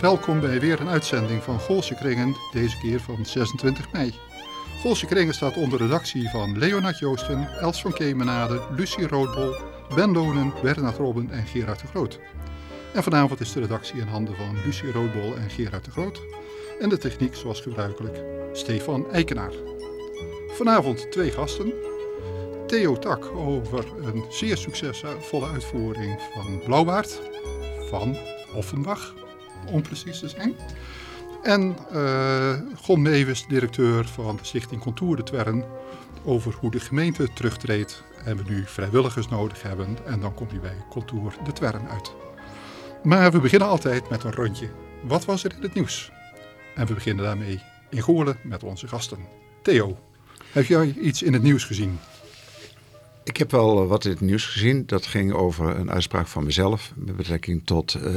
Welkom bij weer een uitzending van Goolse Kringen, deze keer van 26 mei. Goolse Kringen staat onder redactie van Leonard Joosten, Els van Kemenade, Lucie Roodbol, Ben Lonen, Bernard Robben en Gerard de Groot. En vanavond is de redactie in handen van Lucie Roodbol en Gerard de Groot. En de techniek zoals gebruikelijk Stefan Eikenaar. Vanavond twee gasten. Theo Tak over een zeer succesvolle uitvoering van Blauwbaard van Offenbach, om precies te zijn. En uh, Gon Meewis, directeur van de stichting Contour de Twern, over hoe de gemeente terugtreedt en we nu vrijwilligers nodig hebben. En dan kom je bij Contour de Twern uit. Maar we beginnen altijd met een rondje. Wat was er in het nieuws? En we beginnen daarmee in Goorlen met onze gasten. Theo, heb jij iets in het nieuws gezien? Ik heb wel wat in het nieuws gezien. Dat ging over een uitspraak van mezelf met betrekking tot uh,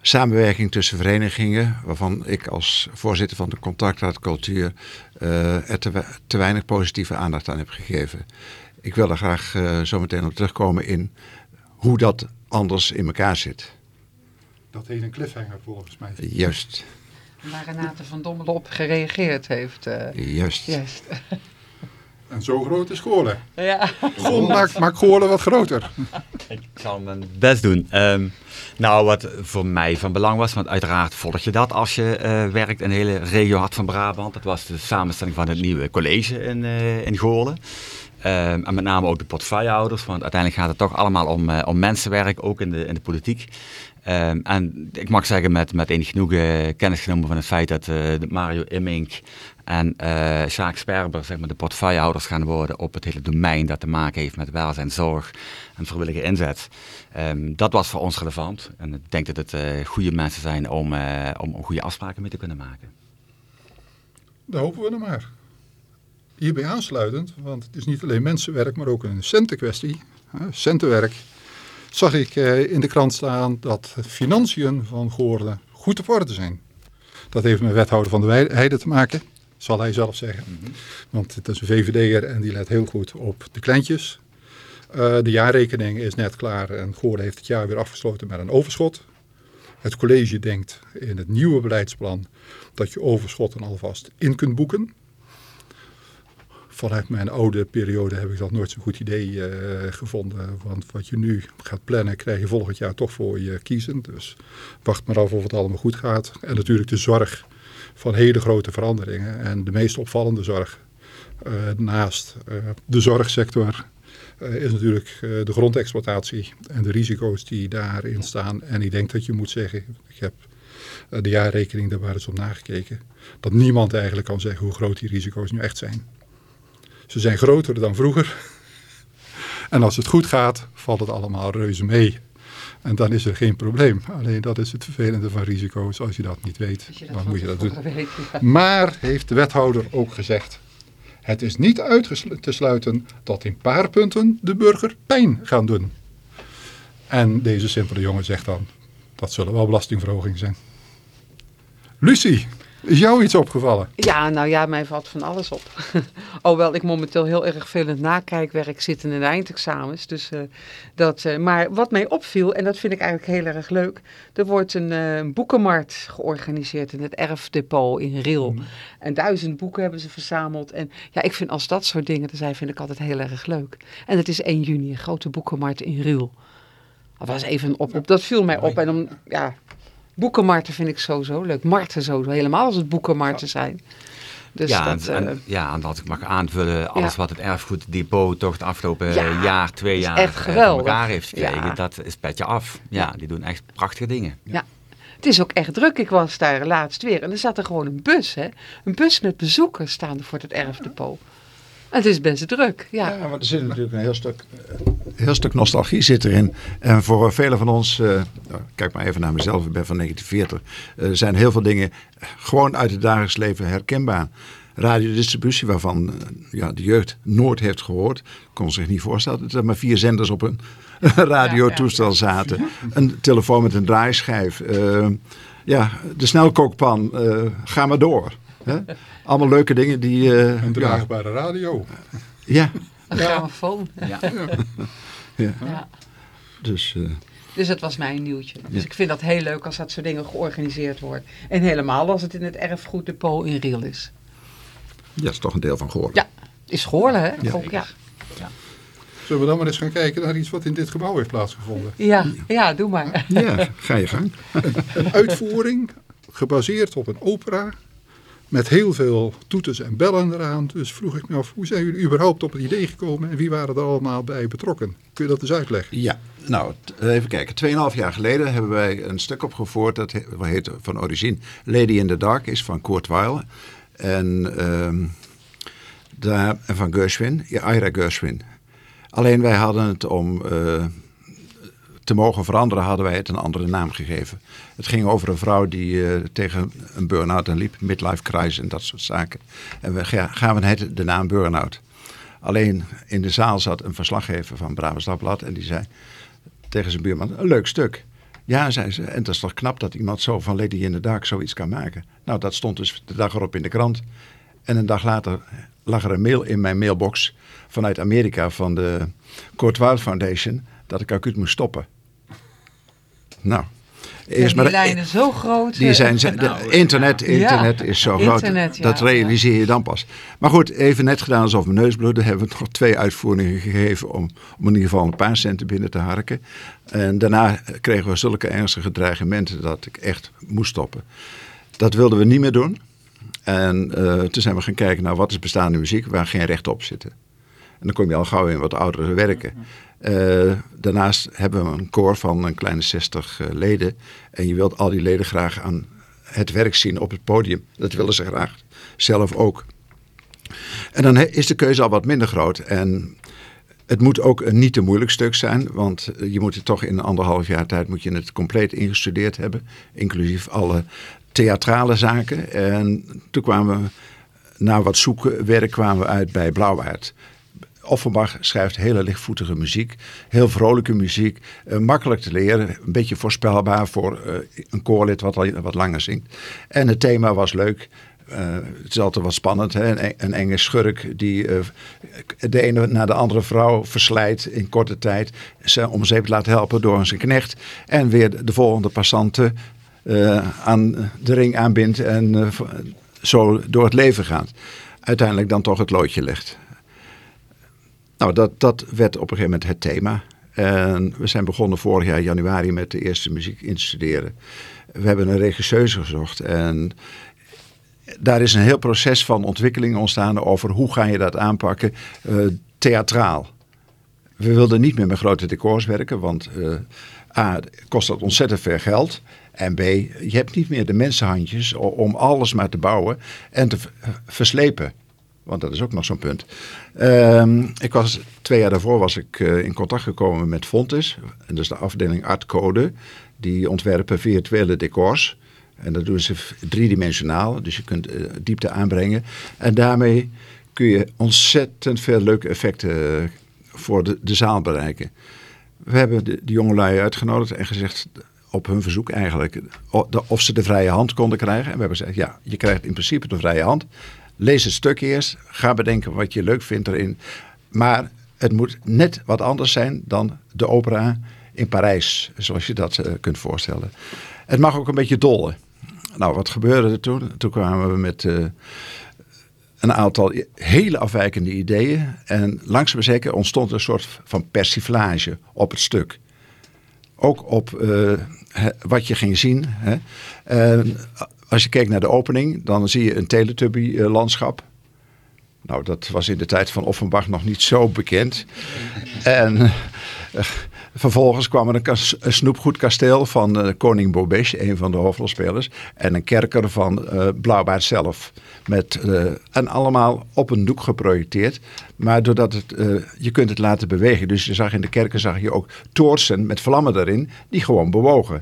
samenwerking tussen verenigingen, waarvan ik als voorzitter van de contactraad cultuur uh, er te, te, weinig positieve aandacht aan heb gegeven. Ik wil er graag uh, zo meteen op terugkomen in hoe dat anders in elkaar zit. Dat heet een cliffhanger volgens mij. Juist. Waar Renate van Dommel op gereageerd heeft. Juist. Juist. En zo groot is Goorlen. Ja. Maakt Goorlen wat groter. Ik zal mijn best doen. Um, nou, wat voor mij van belang was, want uiteraard volg je dat als je uh, werkt in de hele regio Hart van Brabant. Dat was de samenstelling van het nieuwe college in, uh, in Goorlen. Um, en met name ook de portefeuillehouders, want uiteindelijk gaat het toch allemaal om, uh, om mensenwerk, ook in de, in de politiek. Um, en ik mag zeggen met, met enig genoegen kennis genomen van het feit dat uh, Mario Immink en uh, Sjaak Sperber zeg maar, de portefeuillehouders gaan worden op het hele domein dat te maken heeft met welzijn, zorg en vrijwillige inzet. Um, dat was voor ons relevant en ik denk dat het uh, goede mensen zijn om, uh, om, om goede afspraken mee te kunnen maken. Daar hopen we dan maar. Hierbij aansluitend, want het is niet alleen mensenwerk, maar ook een centenkwestie, centenwerk zag ik in de krant staan dat financiën van Goorlen goed op orde zijn. Dat heeft met wethouder van de Heide te maken, zal hij zelf zeggen. Mm -hmm. Want het is een VVD'er en die let heel goed op de kleintjes. Uh, de jaarrekening is net klaar en Goorlen heeft het jaar weer afgesloten met een overschot. Het college denkt in het nieuwe beleidsplan dat je overschotten alvast in kunt boeken vanuit mijn oude periode heb ik dat nooit zo'n goed idee uh, gevonden. Want wat je nu gaat plannen, krijg je volgend jaar toch voor je kiezen. Dus wacht maar af of het allemaal goed gaat. En natuurlijk de zorg van hele grote veranderingen. En de meest opvallende zorg uh, naast uh, de zorgsector is natuurlijk de grondexploitatie. En de risico's die daarin staan. En ik denk dat je moet zeggen, ik heb de jaarrekening daar waar eens op nagekeken. Dat niemand eigenlijk kan zeggen hoe groot die risico's nu echt zijn. Ze zijn groter dan vroeger. En als het goed gaat, valt het allemaal reuze mee. En dan is er geen probleem. Alleen dat is het vervelende van risico's. Als je dat niet weet, dat dan moet je dat doen. Weet, ja. Maar heeft de wethouder ook gezegd... Het is niet uit te sluiten dat in paar punten de burger pijn gaan doen. En deze simpele jongen zegt dan... Dat zullen wel belastingverhogingen zijn. Lucie, is jou iets opgevallen? Ja, nou ja, mij valt van alles op. Hoewel ik momenteel heel erg veel in het nakijkwerk zit in de eindexamens. Dus, uh, dat, uh, maar wat mij opviel, en dat vind ik eigenlijk heel erg leuk. Er wordt een uh, boekenmarkt georganiseerd in het Erfdepot in Ril. Mm. En duizend boeken hebben ze verzameld. En ja, ik vind als dat soort dingen er zijn, vind ik altijd heel erg leuk. En het is 1 juni, een grote boekenmarkt in Ril. Dat was even een oproep. Dat viel mij op. En dan, ja, Boekenmarten vind ik sowieso leuk. Marten sowieso, helemaal als het boekenmarten zijn. Dus ja, dat, en, uh, ja, en wat ik mag aanvullen, alles ja. wat het erfgoeddepot toch de afgelopen ja, jaar, twee jaar echt geweldig. voor elkaar heeft gekregen, ja. dat is petje af. Ja, die doen echt prachtige dingen. Ja. Het is ook echt druk. Ik was daar laatst weer en er zat er gewoon een bus, hè. Een bus met bezoekers staande voor het erfdepot. Het is best druk, ja. Ja, maar er zit natuurlijk een heel stuk, heel stuk nostalgie zit erin. En voor velen van ons, uh, kijk maar even naar mezelf, ik ben van 1940, uh, zijn heel veel dingen gewoon uit het dagelijks leven herkenbaar. Radiodistributie, waarvan uh, ja, de jeugd nooit heeft gehoord, kon zich niet voorstellen dat er maar vier zenders op een radiotoestel zaten. Een telefoon met een draaischijf. ja, de snelkookpan, ga maar door. Hè? Allemaal leuke dingen die... Uh, een draagbare ja. radio. Ja. Een grammofoon. Ja. ja. ja. Dus... Uh, Dus dat was mijn nieuwtje. Dus ik vind dat heel leuk als dat soort dingen georganiseerd worden. En helemaal als het in het erfgoed depot in Riel is. Ja, dat is toch een deel van Goorlen. Ja, is Goorlen hè? Ja. Ook, ja. Zullen we dan maar eens gaan kijken naar iets wat in dit gebouw heeft plaatsgevonden? Ja, ja, doe maar. Ja, ga je gang. Een uitvoering gebaseerd op een opera met heel veel toeters en bellen eraan. Dus vroeg ik me af, hoe zijn jullie überhaupt op het idee gekomen en wie waren er allemaal bij betrokken? Kun je dat eens uitleggen? Ja, nou, even kijken. Tweeënhalf jaar geleden hebben wij een stuk opgevoerd. Dat heet van origine Lady in the Dark is van Kurt Weill. En, ehm, van Gershwin, ja, Ira Gershwin. Alleen wij hadden het om eh, te mogen veranderen, hadden wij het een andere naam gegeven. Het ging over een vrouw die eh, tegen een burn-out liep, midlife crisis en dat soort zaken. En we ga- gaven het de naam burn-out. Alleen in de zaal zat een verslaggever van Brabants Dagblad en die zei tegen zijn buurman, een leuk stuk. Ja, zei ze, en dat is toch knap dat iemand zo van Lady in the Dark zoiets kan maken. Nou, dat stond dus de dag erop in de krant. En een dag later lag er een mail in mijn mailbox vanuit Amerika van de Weill Foundation dat ik acuut moest stoppen. Nou, eerst die lijnen zo groot. die eh, zijn, de- nou, internet, Ja. internet is zo groot. Internet, ja, dat realiseer je dan pas. Maar goed, even net gedaan alsof mijn neus bloedde. Hebben we nog twee uitvoeringen gegeven om, om in ieder geval een paar centen binnen te harken. En daarna kregen we zulke ernstige dreigementen dat ik echt moest stoppen. Dat wilden we niet meer doen. En eh, toen zijn we gaan kijken naar wat is bestaande muziek waar geen recht op zitten. En dan kom je al gauw in wat oudere werken. Eh, daarnaast hebben we een koor van een kleine 60 eh, leden. En je wilt al die leden graag aan het werk zien op het podium. Dat willen ze graag zelf ook. En dan is de keuze al wat minder groot. En het moet ook een niet te moeilijk stuk zijn. Want eh, je moet het toch in anderhalf jaar tijd moet je het compleet ingestudeerd hebben. Inclusief alle theatrale zaken. En toen kwamen we na wat zoekwerk kwamen we uit bij Blauwaard. Offenbach schrijft hele lichtvoetige muziek, heel vrolijke muziek, eh, makkelijk te leren, een beetje voorspelbaar voor eh, een koorlid wat, al- wat langer zingt. En het thema was leuk. Eh, het wat spannend, hè? Een, een enge schurk die de ene na de andere vrouw verslijt in korte tijd, ze om zeep laat helpen door zijn knecht en weer de volgende passanten eh, aan de ring aanbindt en zo door het leven gaat. Uiteindelijk dan toch het loodje legt. Nou, dat, dat werd op een gegeven moment het thema. En we zijn begonnen vorig jaar januari met de eerste muziek in te studeren. We hebben een regisseuse gezocht en daar is een heel proces van ontwikkeling ontstaan over hoe ga je dat aanpakken eh, theatraal. We wilden niet meer met grote decors werken, want eh, A, kost dat ontzettend veel geld. En B, je hebt niet meer de mensenhandjes om alles maar te bouwen en te verslepen. Want dat is ook nog zo'n punt. Ehm, ik was, twee jaar daarvoor was ik eh, in contact gekomen met Fontes. En dat is de afdeling Art Code. Die ontwerpen virtuele decors. En dat doen ze driedimensionaal. Dus je kunt eh, diepte aanbrengen. En daarmee kun je ontzettend veel leuke effecten eh, voor de, zaal bereiken. We hebben de, de jongelui uitgenodigd en gezegd, op hun verzoek eigenlijk, of ze de vrije hand konden krijgen. En we hebben gezegd, ja, je krijgt in principe de vrije hand. Lees het stuk eerst, ga bedenken wat je leuk vindt erin. Maar het moet net wat anders zijn dan de opera in Parijs, zoals je dat eh, kunt voorstellen. Het mag ook een beetje dollen. Nou, wat gebeurde er toen? Toen kwamen we met eh, een aantal hele afwijkende ideeën. En langzaam maar zeker ontstond een soort van persiflage op het stuk. Ook op eh, wat je ging zien. Hè. Als je keek naar de opening, dan zie je een Teletubby-landschap. Nou, dat was in de tijd van Offenbach nog niet zo bekend. En eh, vervolgens kwam er een, een snoepgoedkasteel van eh, koning Bobèche, een van de hoofdrolspelers. En een kerker van eh Blauwbaard zelf. Met, eh, en allemaal op een doek geprojecteerd. Maar doordat het, eh, je kunt het laten bewegen. Dus je zag in de kerken zag je ook toortsen met vlammen erin, die gewoon bewogen.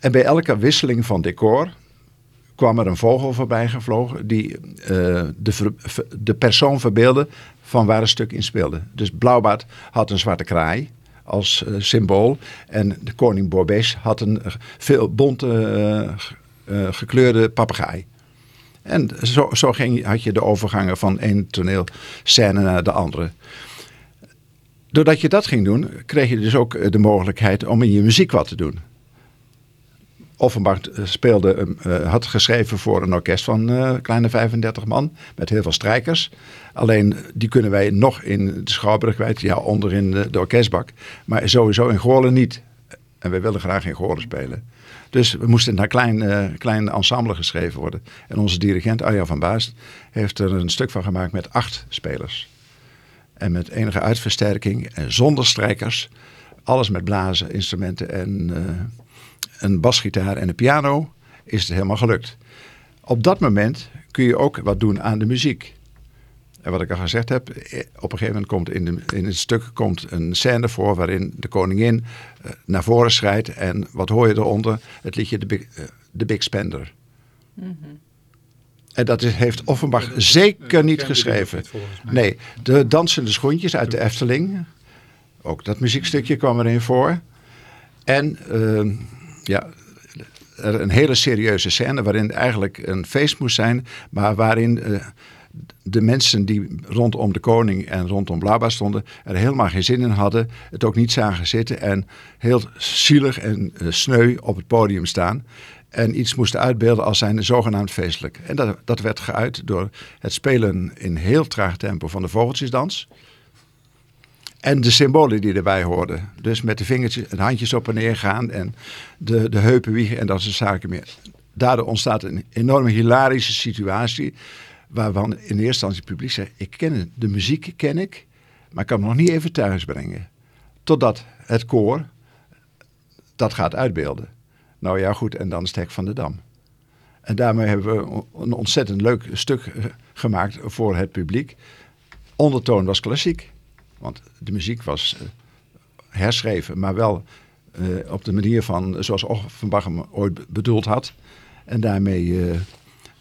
En bij elke wisseling van decor kwam er een vogel voorbij gevlogen die eh, de, de persoon verbeelde van waar het stuk in speelde. Dus Blauwbaard had een zwarte kraai als eh, symbool en de koning Bobèche had een eh, veel bonte gekleurde papegaai. En zo, zo ging, had je de overgangen van één toneelscène naar de andere. doordat je dat ging doen, kreeg je dus ook de mogelijkheid om in je muziek wat te doen. Offenbach eh, speelde, uh, had geschreven voor een orkest van uh, kleine 35 man met heel veel strijkers. Alleen die kunnen wij nog in de Schouwburg kwijt, ja, onder in de, orkestbak. Maar sowieso in Goorlen niet. En wij willen graag in Goorlen spelen. Dus we moesten naar klein, uh, klein ensemble geschreven worden. En onze dirigent Arjan van Baast heeft er een stuk van gemaakt met acht spelers. En met enige uitversterking en zonder strijkers. Alles met blazen, instrumenten en een basgitaar en een piano is het helemaal gelukt. Op dat moment kun je ook wat doen aan de muziek. En wat ik al gezegd heb, eh, op een gegeven moment komt in, de, in het stuk komt een scène voor waarin de koningin uh, naar voren schrijdt. En wat hoor je eronder? Het liedje The Big, The Big Spender. Mm -hmm. En dat is, heeft Offenbach zeker niet geschreven. Nee, de dansende schoentjes uit de Efteling. Ook dat muziekstukje kwam erin voor. En uh, ja, een hele serieuze scène waarin eigenlijk een feest moest zijn, maar waarin uh, de mensen die rondom de koning en rondom Blauwbaar stonden er helemaal geen zin in hadden, het ook niet zagen zitten en heel zielig en uh, sneu op het podium staan. En iets moesten uitbeelden als zijn zogenaamd feestelijk. En dat, dat werd geuit door het spelen in heel traag tempo van de vogeltjesdans. En de symbolen die erbij hoorden. Dus met de vingertjes en handjes op en neer gaan en de, de heupen wiegen en dat soort zaken meer. Daardoor ontstaat een enorme hilarische situatie. Waarvan in eerste instantie het publiek zegt, ik ken het, de muziek ken ik, maar ik kan me nog niet even thuis brengen. Totdat het koor dat gaat uitbeelden. Nou ja, goed, en dan Stek van de Dam. En daarmee hebben we een ontzettend leuk stuk gemaakt voor het publiek. Ondertoon was klassiek. Want de muziek was uh, herschreven, maar wel uh, op de manier van zoals Offenbach hem ooit bedoeld had. En daarmee uh,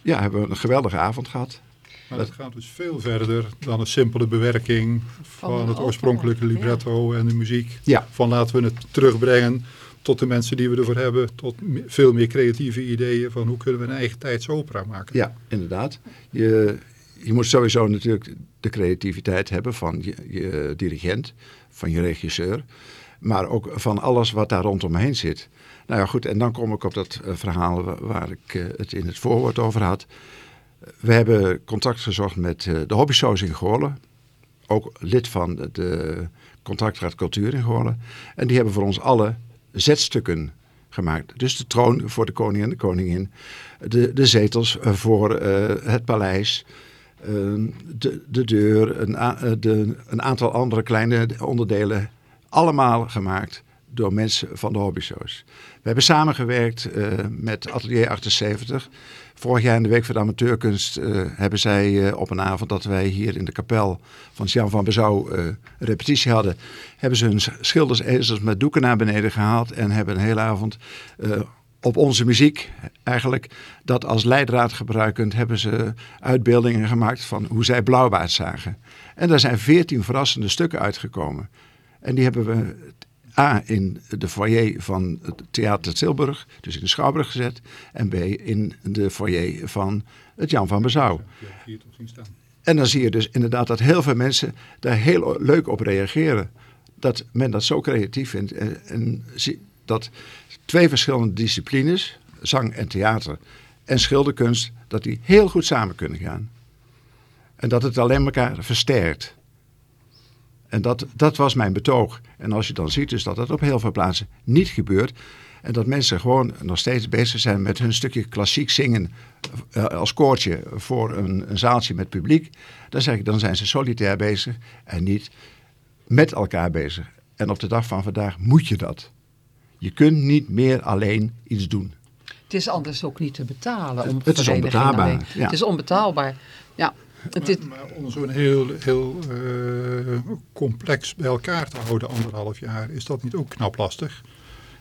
ja, hebben we een geweldige avond gehad. Maar het gaat dus veel verder dan een simpele bewerking van, van het oorspronkelijke libretto ja. en de muziek. Ja. Van laten we het terugbrengen tot de mensen die we ervoor hebben, tot veel meer creatieve ideeën van hoe kunnen we een eigen tijdsopera maken. Ja, inderdaad. Je, je moet sowieso natuurlijk de creativiteit hebben van je, dirigent, van je regisseur, maar ook van alles wat daar rondomheen zit. Nou ja, goed, en dan kom ik op dat uh, verhaal waar, ik uh, het in het voorwoord over had. We hebben contact gezocht met uh, de hobbyshows in Goorlen, ook lid van de Contractraad Cultuur in Goorlen. En die hebben voor ons alle zetstukken gemaakt. Dus de troon voor de koning en de koningin, de, de zetels voor het paleis, de, de deur, een, a, de, een aantal andere kleine onderdelen, allemaal gemaakt door mensen van de hobbyshows. We hebben samengewerkt uh, met Atelier 78. Vorig jaar in de Week voor de Amateurkunst uh, hebben zij op een avond dat wij hier in de kapel van Jan van Bezouw een repetitie hadden, hebben ze hun schildersezels met doeken naar beneden gehaald en hebben een hele avond op onze muziek eigenlijk dat als leidraad gebruikend hebben ze uitbeeldingen gemaakt van hoe zij Blauwbaard zagen. En daar zijn veertien verrassende stukken uitgekomen. En die hebben we A in de foyer van het Theater Tilburg, dus in de Schouwburg gezet. En B in de foyer van het Jan van Bezouw. En dan zie je dus inderdaad dat heel veel mensen daar heel leuk op reageren. Dat men dat zo creatief vindt. En, en dat twee verschillende disciplines, zang en theater en schilderkunst, dat die heel goed samen kunnen gaan. En dat het alleen elkaar versterkt. En dat, dat was mijn betoog. En als je dan ziet dus dat dat op heel veel plaatsen niet gebeurt. En dat mensen gewoon nog steeds bezig zijn met hun stukje klassiek zingen uh, als koortje voor een, een, zaaltje met publiek. Dan zeg ik, dan zijn ze solitair bezig en niet met elkaar bezig. En op de dag van vandaag moet je dat. Je kunt niet meer alleen iets doen. Het is anders ook niet te betalen. Om het is onbetaalbaar. Ja. Het is onbetaalbaar, ja. Het maar, maar om zo'n heel, heel uh, complex bij elkaar te houden, anderhalf jaar, is dat niet ook knap lastig?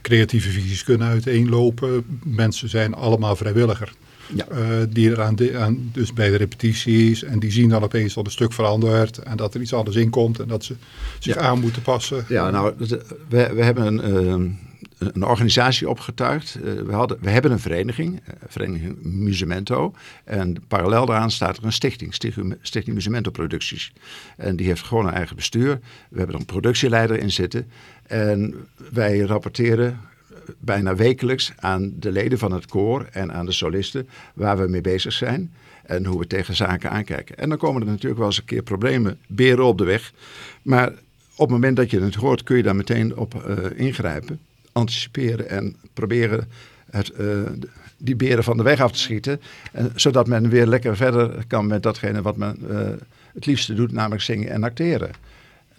Creatieve visies kunnen uiteenlopen. Mensen zijn allemaal vrijwilliger. Ja. Uh, die er aan, de, aan, dus bij de repetities en die zien dan opeens dat een stuk verandert en dat er iets anders in komt en dat ze zich Ja. aan moeten passen. Ja, nou, we, we hebben een, uh, een organisatie opgetuigd. Uh, we, hadden, we hebben een vereniging, uh, vereniging Musemento. En parallel daaraan staat er een stichting, Stichting, stichting Musemento Producties. En die heeft gewoon een eigen bestuur. We hebben er een productieleider in zitten. En wij rapporteren bijna wekelijks aan de leden van het koor en aan de solisten waar we mee bezig zijn en hoe we tegen zaken aankijken. En dan komen er natuurlijk wel eens een keer problemen, beren op de weg. Maar op het moment dat je het hoort kun je daar meteen op ingrijpen, anticiperen en proberen het, uh, die beren van de weg af te schieten. En, zodat men weer lekker verder kan met datgene wat men uh, het liefste doet, namelijk zingen en acteren.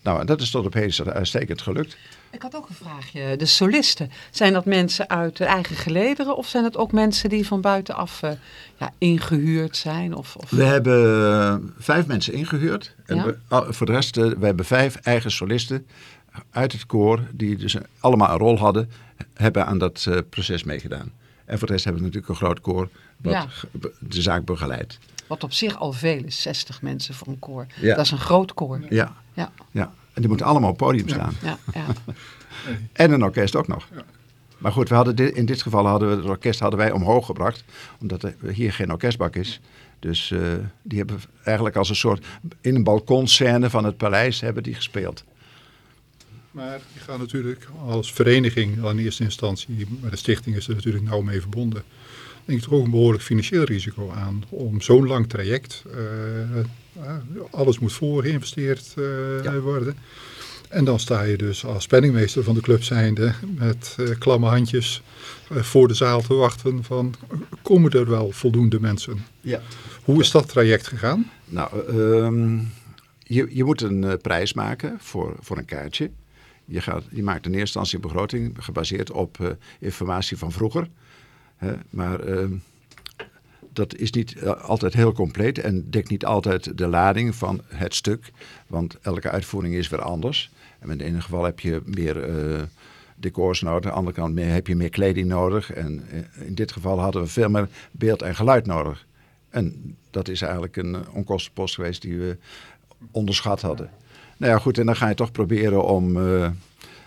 Nou, dat is tot op heden uitstekend gelukt. Ik had ook een vraagje. De solisten, zijn dat mensen uit de eigen gelederen of zijn het ook mensen die van buitenaf uh, ja, ingehuurd zijn? Of, of... We hebben uh, vijf mensen ingehuurd. En we, uh, voor de rest, we hebben vijf eigen solisten uit het koor die dus allemaal een rol hadden, hebben aan dat proces meegedaan. En voor de rest hebben we natuurlijk een groot koor wat ja. de zaak begeleidt. Wat op zich al veel is, 60 mensen voor een koor. Ja. Dat is een groot koor. Ja. ja. ja. En die moeten allemaal op het podium staan. Ja. Ja. en een orkest ook nog. Ja. Maar goed, we hadden dit, in dit geval hadden we het orkest hadden wij omhoog gebracht. Omdat er hier geen orkestbak is. Dus uh, die hebben eigenlijk als een soort... In een balkonscène van het paleis hebben die gespeeld. Maar je gaat natuurlijk als vereniging in eerste instantie... Maar de stichting is er natuurlijk nauw mee verbonden denk ik toch ook een behoorlijk financieel risico aan. Om zo'n lang traject, uh, alles moet voorgeïnvesteerd uh, ja. worden. En dan sta je dus als penningmeester van de club zijnde met uh, klamme handjes voor de zaal te wachten van komen er wel voldoende mensen? Ja. Hoe is dat traject gegaan? Nou, um, je, je moet een prijs maken voor, voor een kaartje. Je, maakt in eerste instantie een begroting gebaseerd op informatie van vroeger. Hè, maar uh, dat is niet eh, altijd heel compleet en dekt niet altijd de lading van het stuk. Want elke uitvoering is weer anders. En in het ene geval heb je meer uh, decors nodig, aan de andere kant heb je meer kleding nodig. En in dit geval hadden we veel meer beeld en geluid nodig. En dat is eigenlijk een onkostenpost geweest die we onderschat hadden. Nou ja, goed, en dan ga je toch proberen om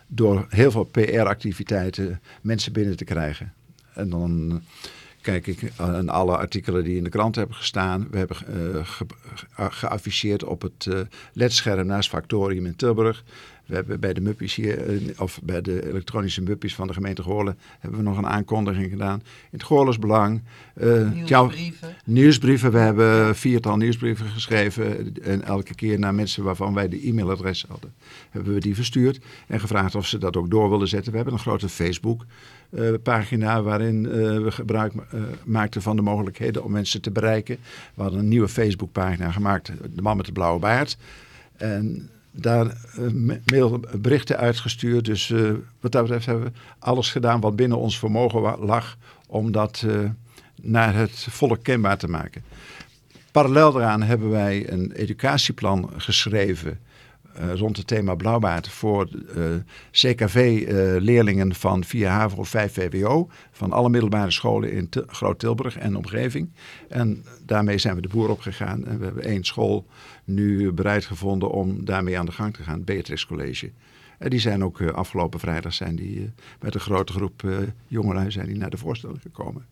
door heel veel PR-activiteiten mensen binnen te krijgen. En dan kijk ik aan alle artikelen die in de krant hebben gestaan. We hebben uh, ge geafficheerd op het uh, ledscherm naast Factorium in Tilburg. We hebben bij de muppies hier, of bij de elektronische muppies van de gemeente Goorlen, hebben we nog een aankondiging gedaan. In het Goorlens Belang. Uh, nieuwsbrieven. nieuwsbrieven. We hebben viertal nieuwsbrieven geschreven. En elke keer naar mensen waarvan wij de e-mailadres hadden, hebben we die verstuurd. En gevraagd of ze dat ook door wilden zetten. We hebben een grote Facebook uh, pagina waarin uh, we gebruik uh, maakten van de mogelijkheden om mensen te bereiken. We hadden een nieuwe Facebookpagina gemaakt, De Man met de Blauwe Baard. En daar mailberichten uitgestuurd. Dus wat dat betreft hebben we alles gedaan wat binnen ons vermogen lag om dat naar het volk kenbaar te maken. Parallel daaraan hebben wij een educatieplan geschreven uh, rond het thema blauwbaard voor uh, CKV-leerlingen uh, van 4 HAVO of 5 VWO van alle middelbare scholen in Groot-Tilburg en omgeving. En daarmee zijn we de boer opgegaan en we hebben één school nu bereid gevonden om daarmee aan de gang te gaan, Beatrix College. En die zijn ook afgelopen vrijdag zijn die, met een grote groep jongelui zijn die naar de voorstelling gekomen.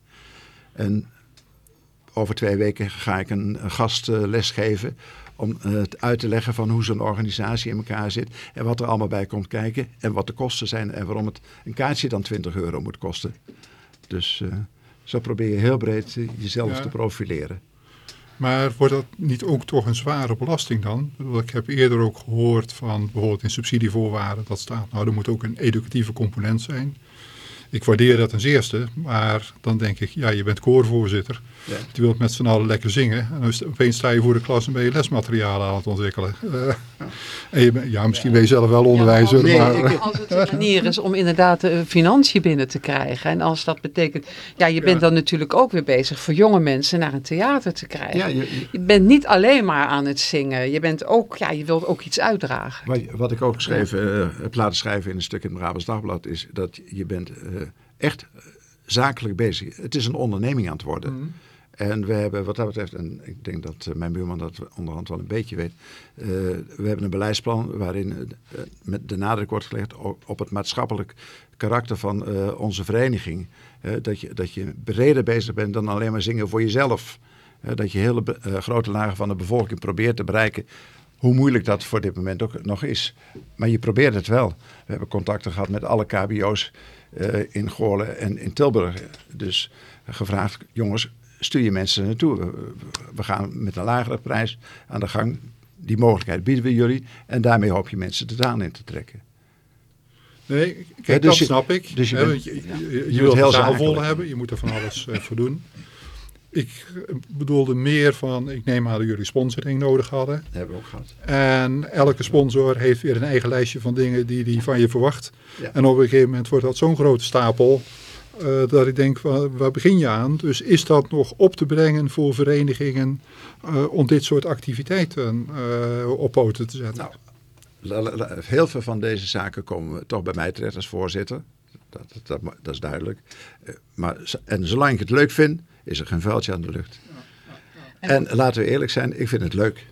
En over twee weken ga ik een, een gastles geven om uh, uit te leggen van hoe zo'n organisatie in elkaar zit en wat er allemaal bij komt kijken en wat de kosten zijn en waarom het een kaartje dan 20 euro moet kosten. Dus uh, zo probeer je heel breed uh, jezelf ja. te profileren. Maar wordt dat niet ook toch een zware belasting dan? Ik heb eerder ook gehoord van bijvoorbeeld in subsidievoorwaarden dat staat, nou er moet ook een educatieve component zijn. Ik waardeer dat ten zeerste, maar dan denk ik, ja, je bent koorvoorzitter. Ja. Je wilt met z'n allen lekker zingen. En dan opeens sta je voor de klas en ben je lesmaterialen aan het ontwikkelen. Uh, en je ben, ja, misschien ben je zelf wel onderwijzer. Ja, als, maar, als het een manier is om inderdaad de financiën binnen te krijgen. En als dat betekent, ja, je bent dan natuurlijk ook weer bezig voor jonge mensen naar een theater te krijgen. Ja, je, je, bent niet alleen maar aan het zingen. Je bent ook, ja, je wilt ook iets uitdragen. Wat, wat ik ook geschreven, uh, heb laten schrijven in een stuk in het Brabants Dagblad is dat je bent uh, echt zakelijk bezig. Het is een onderneming aan het worden. Mm. En we hebben wat dat betreft, en ik denk dat eh, mijn buurman dat onderhand wel een beetje weet. eh, we hebben een beleidsplan waarin eh, met de nadruk wordt gelegd op het maatschappelijk karakter van onze vereniging. Dat, je, dat je breder bezig bent dan alleen maar zingen voor jezelf. Dat je hele grote lagen van de bevolking probeert te bereiken. Hoe moeilijk dat voor dit moment ook nog is. Maar je probeert het wel. We hebben contacten gehad met alle KBO's in Goorlen en in Tilburg. Dus gevraagd, jongens, stuur je mensen naartoe. We, we gaan met een lagere prijs aan de gang. Die mogelijkheid bieden we jullie. En daarmee hoop je mensen de daan in te trekken. Nee, kijk, Ja, dus dat je- snap ik. dus je bent- want je, je, je, je wilt heel zaal vol hebben, je moet er van alles eh, voor doen. Ik eh, bedoelde meer van, ik neem aan dat jullie sponsoring nodig hadden. Dat hebben we ook gehad. En elke sponsor heeft weer een eigen lijstje van dingen die hij van je verwacht. Ja. En op een gegeven moment wordt dat zo'n grote stapel. Eh, dat ik denk, waar, waar begin je aan? Dus is dat nog op te brengen voor verenigingen eh, om dit soort activiteiten eh, op poten te zetten? Nou, la- la- la- heel veel van deze zaken komen toch bij mij terecht als voorzitter. Dat, dat, dat, dat is duidelijk. Maar, en zolang ik het leuk vind, is er geen vuiltje aan de lucht. En laten we eerlijk zijn, ik vind het leuk.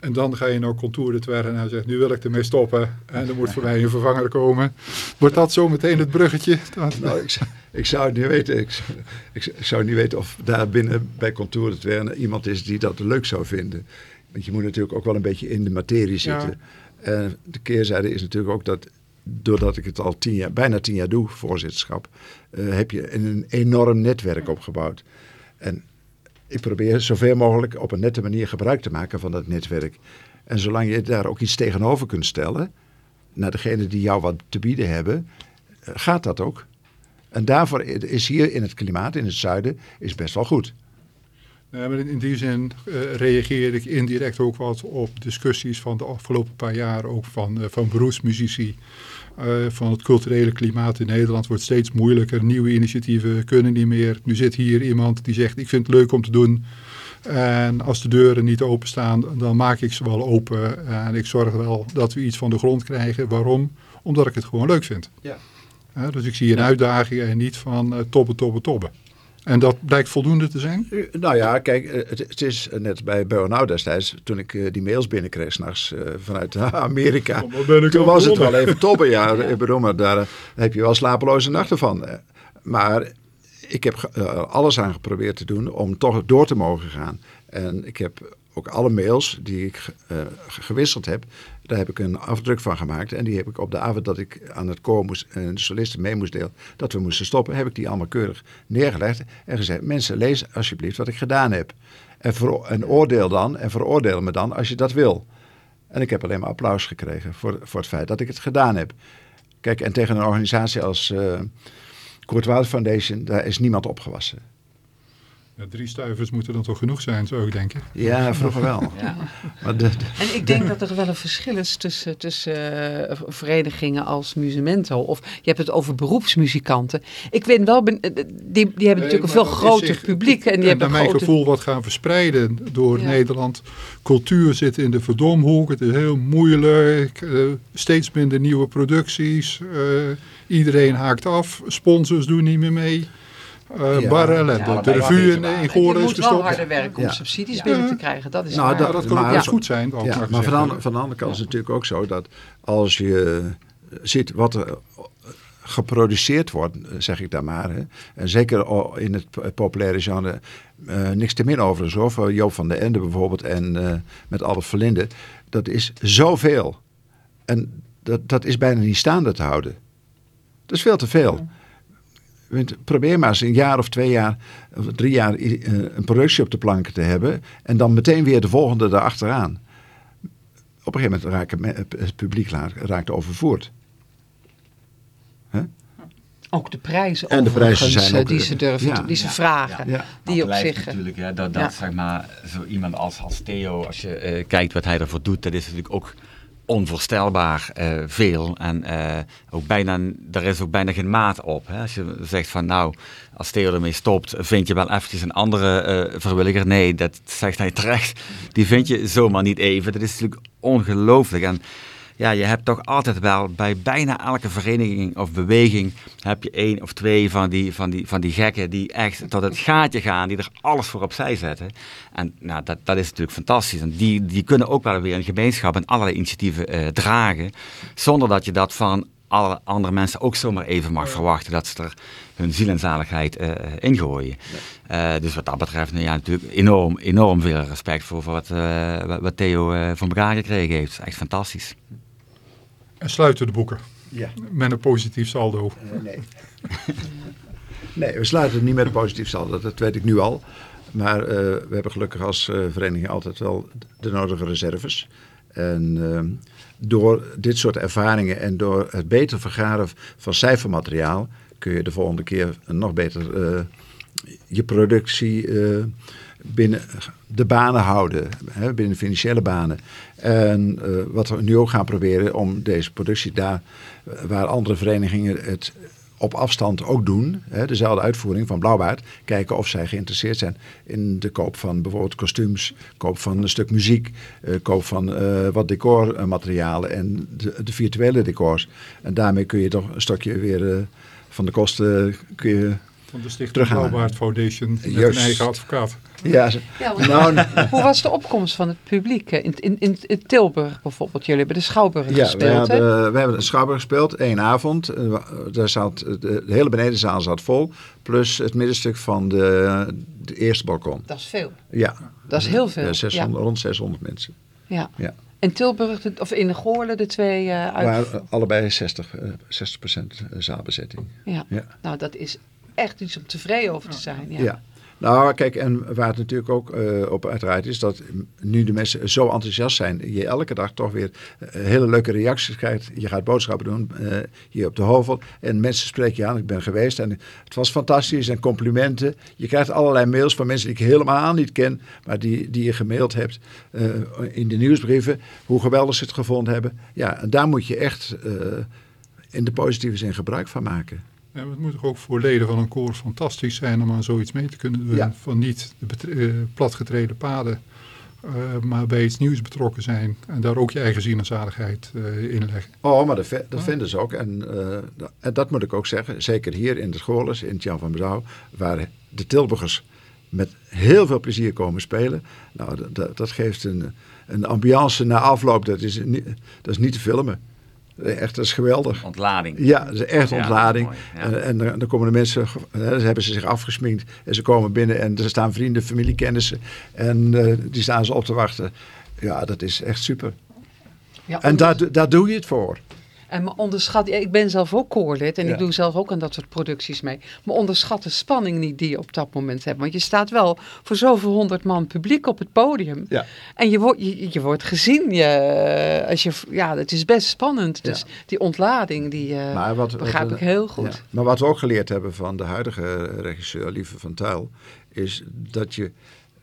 En dan ga je nou contouren en zegt, nu wil ik ermee stoppen. En er moet voor mij een vervanger komen. Wordt dat zo meteen het bruggetje? Nou, ik, zou, ik zou het niet weten. Ik, zou- ik, zou- ik zou niet weten of daar binnen bij Contour het Werne iemand is die dat leuk zou vinden. Want je moet natuurlijk ook wel een beetje in de materie zitten. En de keerzijde is natuurlijk ook dat, doordat ik het al tien jaar, bijna tien jaar doe, voorzitterschap, eh, heb je een enorm netwerk opgebouwd. En ik probeer zoveel mogelijk op een nette manier gebruik te maken van dat netwerk. En zolang je daar ook iets tegenover kunt stellen, naar degene die jou wat te bieden hebben, eh, gaat dat ook. En daarvoor is hier in het klimaat, in het zuiden, is best wel goed. Nee, maar in, die zin eh, reageer ik indirect ook wat op discussies van de afgelopen paar jaar, ook van, eh, van beroepsmuzici. Eh, van het culturele klimaat in Nederland wordt steeds moeilijker. Nieuwe initiatieven kunnen niet meer. Nu zit hier iemand die zegt, ik vind het leuk om te doen. En als de deuren niet openstaan, dan maak ik ze wel open. En ik zorg wel dat we iets van de grond krijgen. Waarom? Omdat ik het gewoon leuk vind. Ja. Dus ik zie een uitdaging en niet van eh, tobben, tobben, tobben. En dat blijkt voldoende te zijn? Eh, Nou ja, kijk, eh, het, het is net bij Bernau destijds, toen ik eh, die mails binnenkreeg s'nachts eh vanuit Amerika. Oh, toen was het wel even tobben, ja. Ik bedoel, maar daar eh, heb je wel slapeloze nachten van. Eh, Maar ik heb eh, alles aan geprobeerd te doen om toch door te mogen gaan. En ik heb ook alle mails die ik ge- eh, ge- gewisseld heb, daar heb ik een afdruk van gemaakt. En die heb ik op de avond dat ik aan het koor moest, en de solisten mee moest delen, dat we moesten stoppen, heb ik die allemaal keurig neergelegd. En gezegd, mensen, lees alsjeblieft wat ik gedaan heb. En, en oordeel dan, en veroordeel me dan als je dat wil. En ik heb alleen maar applaus gekregen voor, voor het feit dat ik het gedaan heb. Kijk, en tegen een organisatie als eh Kurt Foundation, daar is niemand opgewassen. Ja, drie stuivers moeten dan toch genoeg zijn, zou ik denken. Ja, vroeger wel. Ja. Maar de, En ik denk dat er wel een verschil is tussen, tussen eh, verenigingen als Musemento. Of je hebt het over beroepsmuzikanten. Ik weet wel, ben- eh, die, die hebben natuurlijk een veel groter publiek. En die hebben naar mijn grote... gevoel wat gaan verspreiden door Ja. Nederland. Cultuur zit in de verdomhoek. Het is heel moeilijk. eh, steeds minder nieuwe producties. eh, iedereen haakt af. Sponsors doen niet meer mee. Eh Ja. Ja, de, revue in, in maken. Goorlen je is moet wel gestopt. harder werken om Ja. subsidies Ja. binnen te krijgen. Dat is Nou, dat- dat kan ook best goed zijn. maar maar van de, van de andere kant is het natuurlijk ook zo dat als je eh, ziet wat er eh, geproduceerd wordt, zeg ik daar maar. Hè, en zeker in het populaire genre, eh, niks te min overigens hoor, voor Joop van der Ende bijvoorbeeld en eh, met Albert Verlinde. Dat is zoveel. En dat, dat is bijna niet staande te houden. Dat is veel te veel. Want Probeer maar eens een jaar of twee jaar, of drie jaar eh, een productie op de planken te hebben. En dan meteen weer de volgende erachteraan. Op een gegeven moment me- het publiek raakt overvoerd. Ook de prijzen En de prijzen zijn eh, ook, die eh, ze durven, ja. te- die ze Ja, vragen. Ja. Die op zich... eh, natuurlijk, hè, dat, dat ja. zeg maar, zo iemand als, als Theo, als je eh, kijkt wat hij ervoor doet, dat is natuurlijk ook onvoorstelbaar eh, veel. En eh, ook bijna, er is ook bijna geen maat op. Hè. Als je zegt van nou, als Theo ermee stopt, vind je wel eventjes een andere eh vrijwilliger. Nee, dat zegt hij terecht. Die vind je zomaar niet even. Dat is natuurlijk ongelooflijk. En ja, je hebt toch altijd wel bij bijna elke vereniging of beweging heb je één of twee van die, van die, van die gekken die echt tot het gaatje gaan, die er alles voor opzij zetten. En nou, dat, dat is natuurlijk fantastisch. En die, die kunnen ook wel weer een gemeenschap en allerlei initiatieven eh, dragen, zonder dat je dat van alle andere mensen ook zomaar even mag verwachten dat ze er hun ziel en zaligheid uh, ingooien. Uh, dus wat dat betreft, nou ja, natuurlijk enorm, enorm veel respect voor, voor wat, uh, wat Theo van elkaar gekregen heeft. Echt fantastisch. En sluiten de boeken. Ja. Met een positief saldo. nee. nee, we sluiten het niet met een positief saldo. Dat weet ik nu al. Maar we hebben gelukkig als vereniging altijd wel de nodige reserves. En ehm, door dit soort ervaringen en door het beter vergaren van cijfermateriaal kun je de volgende keer nog beter je productie binnen de banen houden, hè, binnen financiële banen. En uh, wat we nu ook gaan proberen om deze productie daar, waar andere verenigingen het op afstand ook doen, hè, dezelfde uitvoering van Blauwbaard, kijken of zij geïnteresseerd zijn in de koop van bijvoorbeeld kostuums, koop van een stuk muziek, uh, koop van wat decormaterialen en de, de, virtuele decors. En daarmee kun je toch een stukje weer van de kosten kun je van de Stichting Blauwbaard Foundation met Juist. een eigen advocaat. Ja, ze, Ja, want- nou, Hoe was de opkomst van het publiek eh, in, in, in, Tilburg bijvoorbeeld? Jullie hebben de Schouwburg Ja, we gespeeld, hè? hebben, we hebben een Schouwburg gespeeld, één avond. Eh, wa- Daar zat, de, de hele benedenzaal zat vol, plus het middenstuk van de, de eerste balkon. Dat is veel. Ja, Dat is heel veel. Ja, 600, rond 600 mensen. Ja. Ja. In Tilburg, de- of in Goorlen, de twee eh, uit... Maar eh, allebei 60, eh, 60% zaalbezetting. ja. Ja. Nou, dat is echt iets om tevreden over te zijn. Ja. Ja. Nou, kijk, en waar het natuurlijk ook eh, op uiteraard is, dat nu de mensen zo enthousiast zijn, je elke dag toch weer eh, hele leuke reacties krijgt. Je gaat boodschappen doen eh, hier op de Hovel en mensen spreken je aan, ik ben geweest en het was fantastisch en complimenten. Je krijgt allerlei mails van mensen die ik helemaal niet ken, maar die, die je gemaild hebt eh, in de nieuwsbrieven, hoe geweldig ze het gevonden hebben. Ja, en daar moet je echt eh, in de positieve zin gebruik van maken. En het moet toch ook voor leden van een koor fantastisch zijn om aan zoiets mee te kunnen doen. Ja. Van niet de eh, platgetreden paden, eh, maar bij iets nieuws betrokken zijn. En daar ook je eigen zin en zaligheid eh, in leggen. Oh, maar dat, dat vinden ze ook. En, en dat moet ik ook zeggen. Zeker hier in de Schoolers, in het Jan van Brouw, waar de Tilburgers met heel veel plezier komen spelen. Nou, dat- dat, dat geeft een, een ambiance na afloop. Dat is, niet, dat is niet te filmen. Echt, dat is geweldig. Ontlading. Ja, dat is echt Ja, ontlading. mooi, ja. En, en dan dan komen de mensen, hè, dan hebben ze zich afgesminkt en ze komen binnen en er staan vrienden, familie, kennissen en eh, die staan ze op te wachten. Ja, dat is echt super. Ja, En daar, daar doe je het voor. En me onderschat, ik ben zelf ook koorlid en Ja. ik doe zelf ook aan dat soort producties mee. Maar onderschat de spanning niet die je op dat moment hebt. Want je staat wel voor zoveel honderd man publiek op het podium. Ja. En je wordt, je, je wordt gezien. Je, als je, ja, het is best spannend. Dus Ja. die ontlading, die eh, Maar wat, wat- begrijp ik heel goed. Maar wat we ook geleerd hebben van de huidige regisseur, Lieve van Tuil, is dat je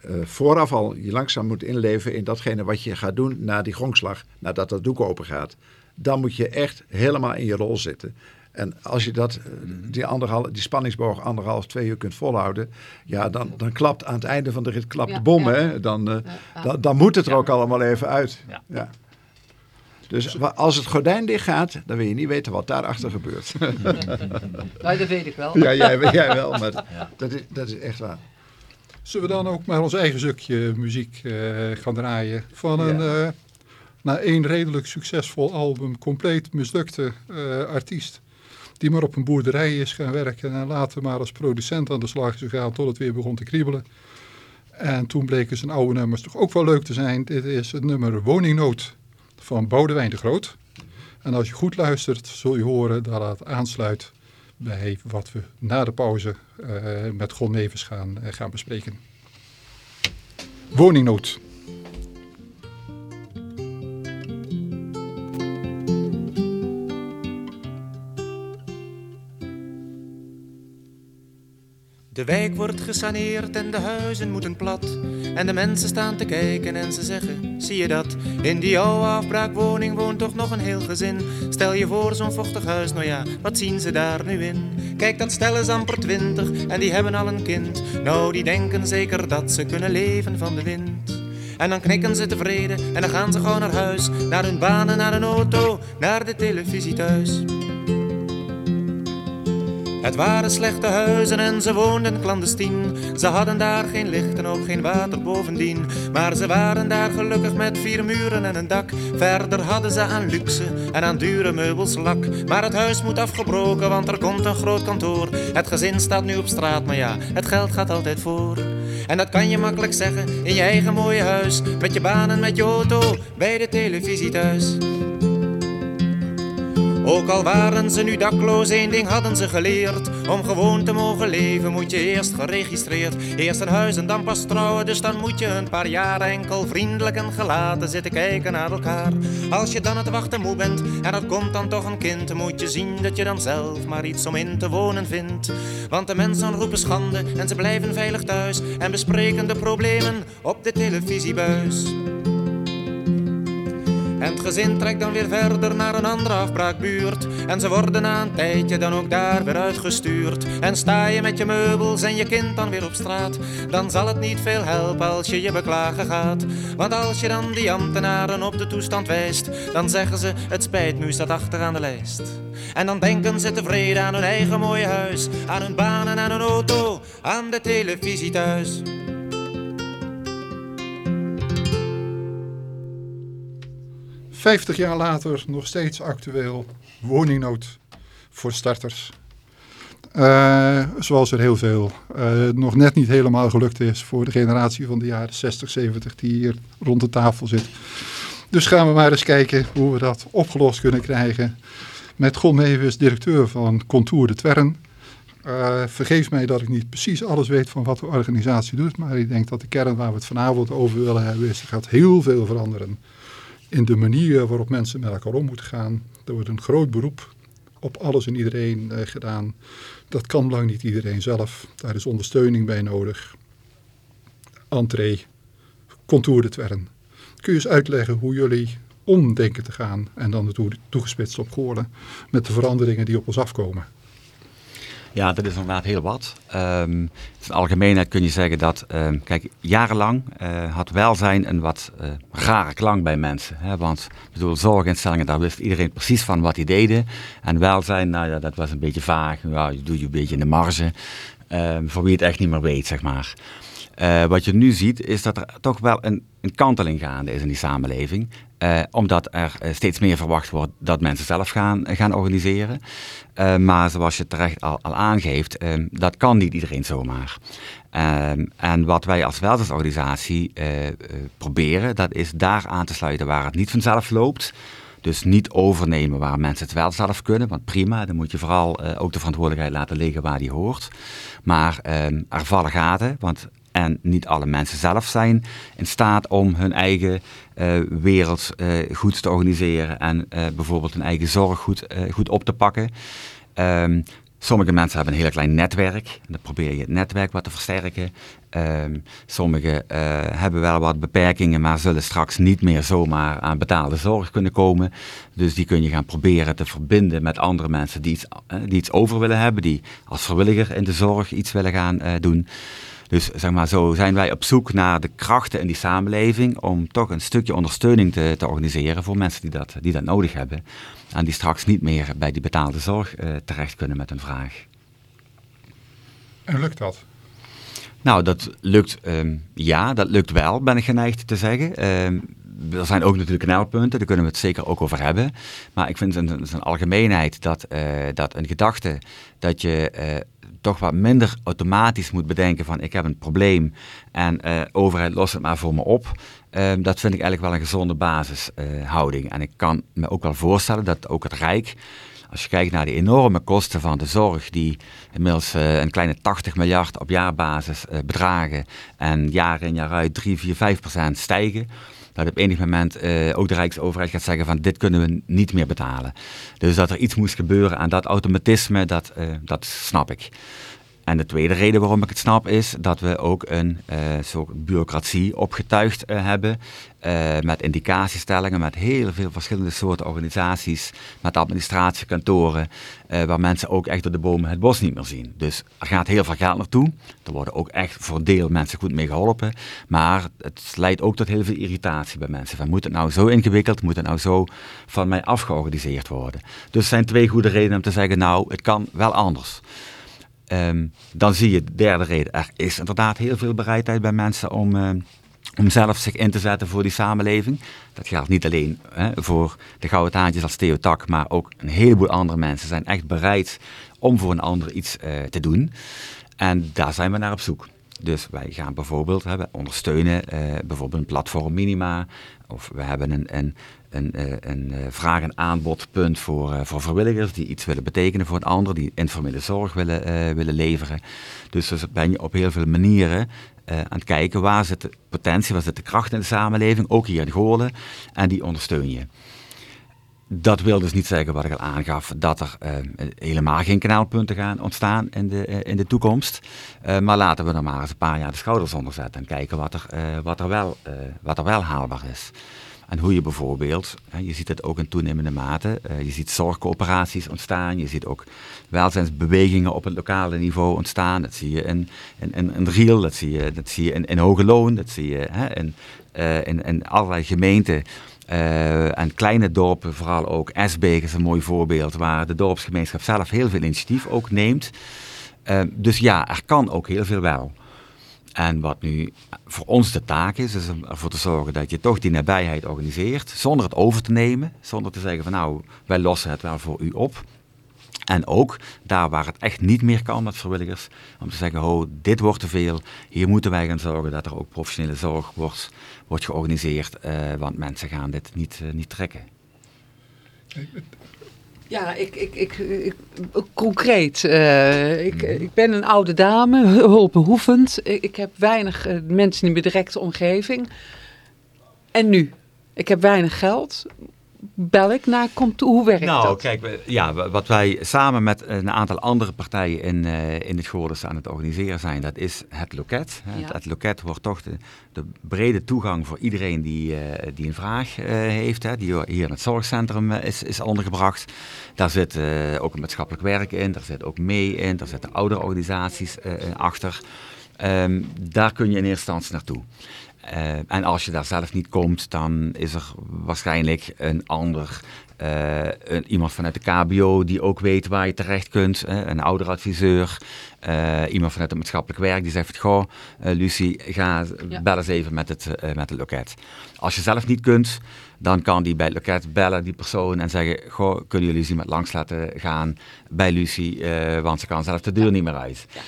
eh, vooraf al je langzaam moet inleven in datgene wat je gaat doen na die gongslag, nadat dat doek open gaat. Dan moet je echt helemaal in je rol zitten. En als je dat, eh, die, anderhalf, die spanningsboog anderhalf, twee uur kunt volhouden, ja, dan, dan klapt aan het einde van de rit klapt Ja, de bom. ja. Hè? Dan, eh, Ja, ja. dan, dan moet het er ook allemaal even uit. Ja. Ja. Dus als het gordijn dicht gaat, dan wil je niet weten wat daarachter gebeurt. Nou, dat weet ik wel. Ja, jij, jij wel, maar dat, is, dat is echt waar. Zullen we dan ook maar ons eigen stukje muziek eh, gaan draaien? Van een Ja. Na één redelijk succesvol album compleet mislukte eh, artiest. Die maar op een boerderij is gaan werken en later maar als producent aan de slag is gegaan tot het weer begon te kriebelen. En toen bleken zijn oude nummers toch ook wel leuk te zijn. Dit is het nummer Woningnood van Boudewijn de Groot. En als je goed luistert zul je horen dat het aansluit bij wat we na de pauze eh, met Gon Nevers gaan, eh, gaan bespreken. Woningnood. De wijk wordt gesaneerd en de huizen moeten plat. En de mensen staan te kijken en ze zeggen, zie je dat? In die oude afbraakwoning woont toch nog een heel gezin. Stel je voor zo'n vochtig huis, nou ja, wat zien ze daar nu in? Kijk, dat stel is amper twintig en die hebben al een kind. Nou, die denken zeker dat ze kunnen leven van de wind. En dan knikken ze tevreden en dan gaan ze gewoon naar huis. Naar hun banen, naar hun auto, naar de televisie thuis. Het waren slechte huizen en ze woonden clandestien. Ze hadden daar geen licht en ook geen water bovendien. Maar ze waren daar gelukkig met vier muren en een dak. Verder hadden ze aan luxe en aan dure meubels lak. Maar het huis moet afgebroken, want er komt een groot kantoor. Het gezin staat nu op straat, maar ja, het geld gaat altijd voor. En dat kan je makkelijk zeggen in je eigen mooie huis. Met je baan en met je auto, bij de televisie thuis. Ook al waren ze nu dakloos, één ding hadden ze geleerd. Om gewoon te mogen leven moet je eerst geregistreerd. Eerst een huis en dan pas trouwen, dus dan moet je een paar jaar enkel vriendelijk en gelaten zitten kijken naar elkaar. Als je dan het wachten moe bent en er komt dan toch een kind, moet je zien dat je dan zelf maar iets om in te wonen vindt. Want de mensen roepen schande en ze blijven veilig thuis en bespreken de problemen op de televisiebuis. En het gezin trekt dan weer verder naar een andere afbraakbuurt. En ze worden na een tijdje dan ook daar weer uitgestuurd. En sta je met je meubels en je kind dan weer op straat, dan zal het niet veel helpen als je je beklagen gaat. Want als je dan die ambtenaren op de toestand wijst, dan zeggen ze: Het spijt me, u staat achteraan de lijst. En dan denken ze tevreden aan hun eigen mooie huis, aan hun baan en aan hun auto, aan de televisie thuis. 50 jaar later nog steeds actueel. Woningnood voor starters. Uh, zoals er heel veel uh, nog net niet helemaal gelukt is voor de generatie van de jaren 60, 70 die hier rond de tafel zit. Dus gaan we maar eens kijken hoe we dat opgelost kunnen krijgen. Met Gon Neves, directeur van Contour de Twern. Uh, vergeef mij dat ik niet precies alles weet van wat de organisatie doet. Maar ik denk dat de kern waar we het vanavond over willen hebben is, er gaat heel veel veranderen in de manier waarop mensen met elkaar om moeten gaan. Er wordt een groot beroep op alles en iedereen uh, gedaan. Dat kan lang niet iedereen zelf. Daar is ondersteuning bij nodig. Entree, contour de twern. Kun je eens uitleggen hoe jullie om denken te gaan en dan toegespitst op Goorlen met de veranderingen die op ons afkomen? Ja, dat is inderdaad heel wat. Um, in algemeenheid kun je zeggen dat, um, kijk, jarenlang uh, had welzijn een wat uh, rare klank bij mensen. Hè? Want, bedoel, zorginstellingen, daar wist iedereen precies van wat die deden. En welzijn, nou ja, dat was een beetje vaag. Ja, je doet je een beetje in de marge. Um, voor wie het echt niet meer weet, zeg maar. Uh, wat je nu ziet, is dat er toch wel een, een kanteling gaande is in die samenleving. Uh, omdat er uh, steeds meer verwacht wordt dat mensen zelf gaan, gaan organiseren. maar zoals je terecht al, aangeeft, dat kan niet iedereen zomaar. en wat wij als welzijnsorganisatie proberen, dat is daar aan te sluiten waar het niet vanzelf loopt. Dus niet overnemen waar mensen het wel zelf kunnen. Want prima, dan moet je vooral ook de verantwoordelijkheid laten liggen waar die hoort. Maar er vallen gaten, want en niet alle mensen zelf zijn in staat om hun eigen uh, wereld uh, goed te organiseren en uh, bijvoorbeeld hun eigen zorg goed, goed op te pakken. Um, sommige mensen hebben een heel klein netwerk. Dan probeer je het netwerk wat te versterken. Um, sommigen hebben wel wat beperkingen, maar zullen straks niet meer zomaar aan betaalde zorg kunnen komen. Dus die kun je gaan proberen te verbinden met andere mensen die iets, die iets over willen hebben, die als vrijwilliger in de zorg iets willen gaan doen. Dus zeg maar, zo zijn wij op zoek naar de krachten in die samenleving om toch een stukje ondersteuning te, te organiseren voor mensen die dat, die dat nodig hebben. En die straks niet meer bij die betaalde zorg uh, terecht kunnen met een vraag. En lukt dat? Nou, dat lukt, um, ja, dat lukt wel, ben ik geneigd te zeggen. Um, er zijn ook natuurlijk knelpunten, daar kunnen we het zeker ook over hebben. Maar ik vind het een, een algemeenheid dat, uh, dat een gedachte dat je uh, toch wat minder automatisch moet bedenken van ik heb een probleem en uh, overheid lost het maar voor me op. Uh, dat vind ik eigenlijk wel een gezonde basishouding. En ik kan me ook wel voorstellen dat ook het Rijk, als je kijkt naar de enorme kosten van de zorg, die inmiddels uh, een kleine 80 miljard op jaarbasis bedragen en jaar in jaar uit 3, 4, 5 procent stijgen dat op enig moment uh, ook de Rijksoverheid gaat zeggen van dit kunnen we niet meer betalen. Dus dat er iets moest gebeuren aan dat automatisme, dat, uh, dat snap ik. En de tweede reden waarom ik het snap is dat we ook een uh, soort bureaucratie opgetuigd hebben. Uh, met indicatiestellingen, met heel veel verschillende soorten organisaties, met administratiekantoren, waar mensen ook echt door de bomen het bos niet meer zien. Dus er gaat heel veel geld naartoe. Er worden ook echt voor deel mensen goed mee geholpen. Maar het leidt ook tot heel veel irritatie bij mensen. Van, moet het nou zo ingewikkeld, moet het nou zo van mij afgeorganiseerd worden? Dus zijn twee goede redenen om te zeggen, nou, het kan wel anders. Um, dan zie je de derde reden. Er is inderdaad heel veel bereidheid bij mensen om, uh, om zelf zich in te zetten voor die samenleving. Dat geldt niet alleen hè, voor de gouden taartjes als Theo Tak, maar ook een heleboel andere mensen zijn echt bereid om voor een ander iets uh, te doen. En daar zijn we naar op zoek. Dus wij gaan bijvoorbeeld hè, ondersteunen uh, bijvoorbeeld een platform Minima. Of we hebben een, een, een, een vraag- en aanbodpunt voor, voor vrijwilligers die iets willen betekenen voor een ander, die informele zorg willen, uh, willen leveren. Dus, dus ben je op heel veel manieren uh, aan het kijken waar zit de potentie, waar zit de kracht in de samenleving, ook hier in Goorlen, en die ondersteun je. Dat wil dus niet zeggen, wat ik al aangaf, dat er uh, helemaal geen kanaalpunten gaan ontstaan in de, uh, in de toekomst. Maar laten we er maar eens een paar jaar de schouders onder zetten en kijken wat er, wat er, wel, wat er wel haalbaar is. En hoe je bijvoorbeeld, je ziet het ook in toenemende mate, je ziet zorgcoöperaties ontstaan, je ziet ook welzijnsbewegingen op het lokale niveau ontstaan. Dat zie je in, in, in, Riel, dat zie je, dat zie je in, Hoge Loon, dat zie je hè, in, in, in allerlei gemeenten. Uh, en kleine dorpen, vooral ook Esbeek is een mooi voorbeeld, waar de dorpsgemeenschap zelf heel veel initiatief ook neemt. Dus ja, er kan ook heel veel wel. En wat nu voor ons de taak is, is ervoor te zorgen dat je toch die nabijheid organiseert, zonder het over te nemen, zonder te zeggen van nou, wij lossen het wel voor u op. En ook daar waar het echt niet meer kan met vrijwilligers, om te zeggen, oh, dit wordt te veel, hier moeten wij gaan zorgen dat er ook professionele zorg wordt, wordt georganiseerd, uh, want mensen gaan dit niet, uh, niet trekken. Ja, ik, ik, ik, ik concreet. Uh, ik, ik ben een oude dame, hulpbehoevend. Ik, ik heb weinig uh, mensen in mijn directe omgeving. En nu? Ik heb weinig geld. Bel ik naar, komt, hoe werkt nou, dat? Nou, kijk, ja, wat wij samen met een aantal andere partijen in, uh, in het Goorles aan het organiseren zijn, dat is het loket. Ja. Het, het, loket wordt toch de, de, brede toegang voor iedereen die, uh, die een vraag uh, heeft, hè, die hier in het zorgcentrum is, is ondergebracht. Daar zit ook een maatschappelijk werk in, daar zit ook mee in, daar zitten ouderorganisaties achter. Um, daar kun je in eerste instantie naartoe. Uh, en als je daar zelf niet komt, dan is er waarschijnlijk een ander, uh, een, iemand vanuit de KBO die ook weet waar je terecht kunt. Uh, een ouderadviseur, iemand vanuit het maatschappelijk werk die zegt, goh, Lucie, ga, ja. bel eens even met het, met het loket. Als je zelf niet kunt, dan kan die bij het loket bellen, die persoon, en zeggen, goh, kunnen jullie ze met langs laten gaan bij Lucie, want ze kan zelf de deur ja. niet meer uit. Ja.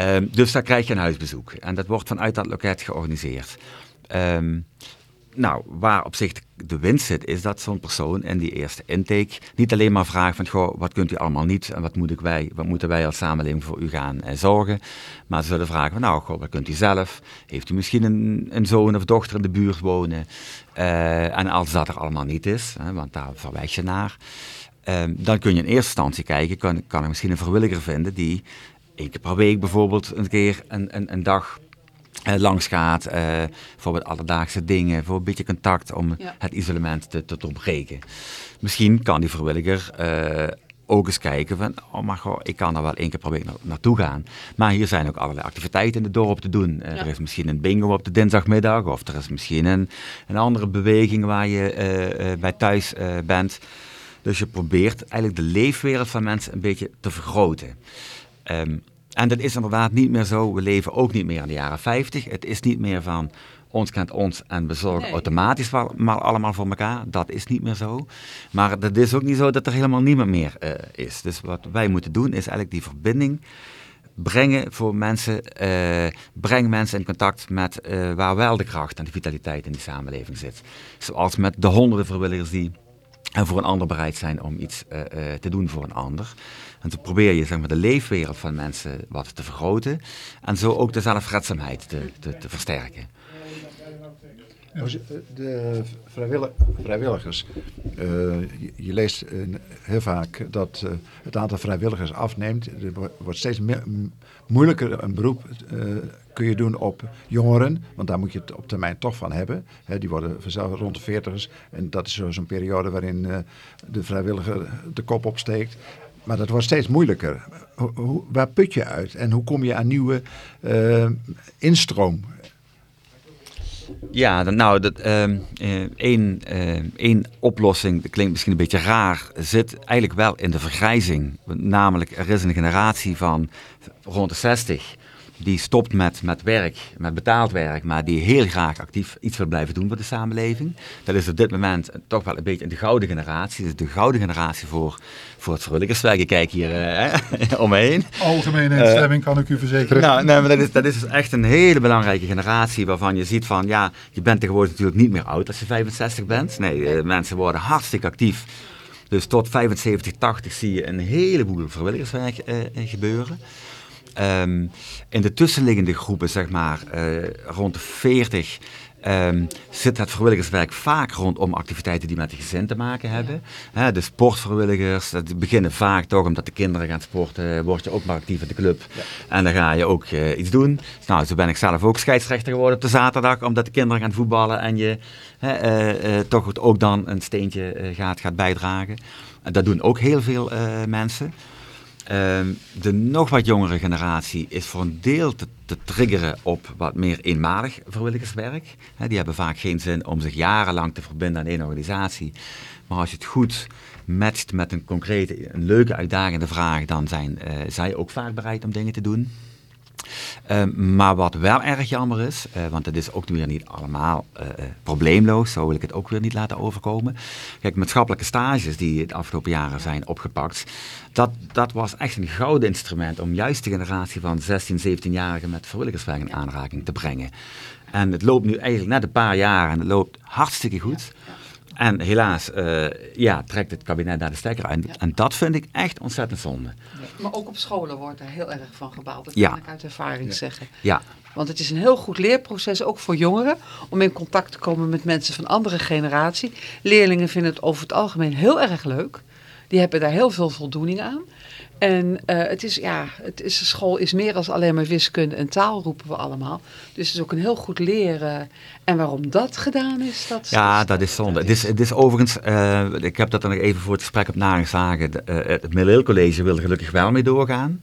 Um, dus daar krijg je een huisbezoek. En dat wordt vanuit dat loket georganiseerd. Um, nou, waar op zich de winst zit, is dat zo'n persoon in die eerste intake niet alleen maar vraagt van, goh, wat kunt u allemaal niet en wat, moet ik wij, wat moeten wij als samenleving voor u gaan eh, zorgen. Maar ze zullen vragen van, nou, goh, wat kunt u zelf? Heeft u misschien een, een zoon of dochter in de buurt wonen? Uh, en als dat er allemaal niet is, hè, want daar verwijs je naar, um, dan kun je in eerste instantie kijken, kan, kan er misschien een vrijwilliger vinden die één keer per week bijvoorbeeld een keer een, een, een dag uh, langs gaat uh, voor wat alledaagse dingen, voor een beetje contact om ja. het isolement te, te doorbreken. Misschien kan die vrijwilliger uh, ook eens kijken van, oh maar goh, ik kan er wel één keer per week na naartoe gaan. Maar hier zijn ook allerlei activiteiten in het dorp te doen. Ja. Er is misschien een bingo op de dinsdagmiddag of er is misschien een, een andere beweging waar je bij thuis bent. Dus je probeert eigenlijk de leefwereld van mensen een beetje te vergroten. Um, en dat is inderdaad niet meer zo. We leven ook niet meer in de jaren 50. Het is niet meer van ons kent ons en we zorgen nee. automatisch wel, maar allemaal voor elkaar. Dat is niet meer zo. Maar het is ook niet zo dat er helemaal niemand meer uh, is. Dus wat wij moeten doen is eigenlijk die verbinding brengen voor mensen. Uh, breng mensen in contact met uh, waar wel de kracht en de vitaliteit in die samenleving zit. Zoals met de honderden vrijwilligers die en voor een ander bereid zijn om iets uh, uh, te doen voor een ander. En zo probeer je zeg maar, de leefwereld van mensen wat te vergroten. En zo ook de zelfredzaamheid te, te, te versterken. Eh, De vrijwillig- vrijwilligers. eh, je, leest eh, heel vaak dat het aantal vrijwilligers afneemt. Er wo- wordt steeds moeilijker een beroep kun je doen op jongeren. Want daar moet je het op termijn toch van hebben. Die worden vanzelf rond de veertigers. En dat is zo- zo'n periode waarin de vrijwilliger de kop opsteekt. Maar dat wordt steeds moeilijker. Hoe, waar put je uit? En hoe kom je aan nieuwe instroom? Ja, nou, dat, ehm, eh, één, eh, één oplossing, dat klinkt misschien een beetje raar, zit eigenlijk wel in de vergrijzing. Namelijk, er is een generatie van rond de 60 die stopt met, met werk, met betaald werk, maar die heel graag actief iets wil blijven doen voor de samenleving. Dat is op dit moment toch wel een beetje de gouden generatie. Is de gouden generatie voor, voor het vrijwilligerswerk. Ik kijk hier eh, om me heen. Algemene instemming kan ik u verzekeren. Nou, nee, maar dat is, dat is dus echt een hele belangrijke generatie waarvan je ziet van, ja, je bent tegenwoordig natuurlijk niet meer oud als je 65 bent. Nee, eh, mensen worden hartstikke actief. Dus tot 75, 80 zie je een heleboel vrijwilligerswerk eh, eh, gebeuren. Ehm, in de tussenliggende groepen, zeg maar, eh, rond de 40, ehm, zit het vrijwilligerswerk vaak rondom activiteiten die met het gezin te maken hebben. Hè, de sportvrijwilligers, dat beginnen vaak toch omdat de kinderen gaan sporten, word je ook maar actief in de club. En dan ga je ook eh, iets doen. Nou, zo ben ik zelf ook scheidsrechter geworden op de zaterdag, omdat de kinderen gaan voetballen en je hè, eh, toch ook dan een steentje gaat, gaat bijdragen. En dat doen ook heel veel mensen. Ehm, de nog wat jongere generatie is voor een deel te, triggeren op wat meer eenmalig vrijwilligerswerk. Die hebben vaak geen zin om zich jarenlang te verbinden aan één organisatie. Maar als je het goed matcht met een concrete, een leuke, uitdagende vraag, dan zijn eh, zij ook vaak bereid om dingen te doen. Ehm, maar wat wel erg jammer is, eh, want het is ook weer niet allemaal eh, eh, probleemloos, zo wil ik het ook weer niet laten overkomen. Kijk, maatschappelijke stages die de afgelopen jaren zijn opgepakt, dat, dat was echt een gouden instrument om juist de generatie van 16, 17-jarigen met vrijwilligerswerk in aanraking te brengen. En het loopt nu eigenlijk net een paar jaar en het loopt hartstikke goed. En helaas eh, ja, trekt het kabinet daar de stekker uit. En dat vind ik echt ontzettend zonde. Maar ook op scholen wordt er heel erg van gebaald. Dat Ja. kan ik uit ervaring zeggen. Ja, Want het is een heel goed leerproces, ook voor jongeren, om in contact te komen met mensen van andere generatie. Leerlingen vinden het over het algemeen heel erg leuk. Die hebben daar heel veel voldoening aan. En eh, het is, ja, het is, school is meer als alleen maar wiskunde en taal, roepen we allemaal. Dus het is ook een heel goed leren. En waarom dat gedaan is, dat... Ja, dat is zonde. Het is, het is overigens, eh, ik heb dat er nog even voor het gesprek op nageslagen. Eh, het Middeleeuw College wil er gelukkig wel mee doorgaan.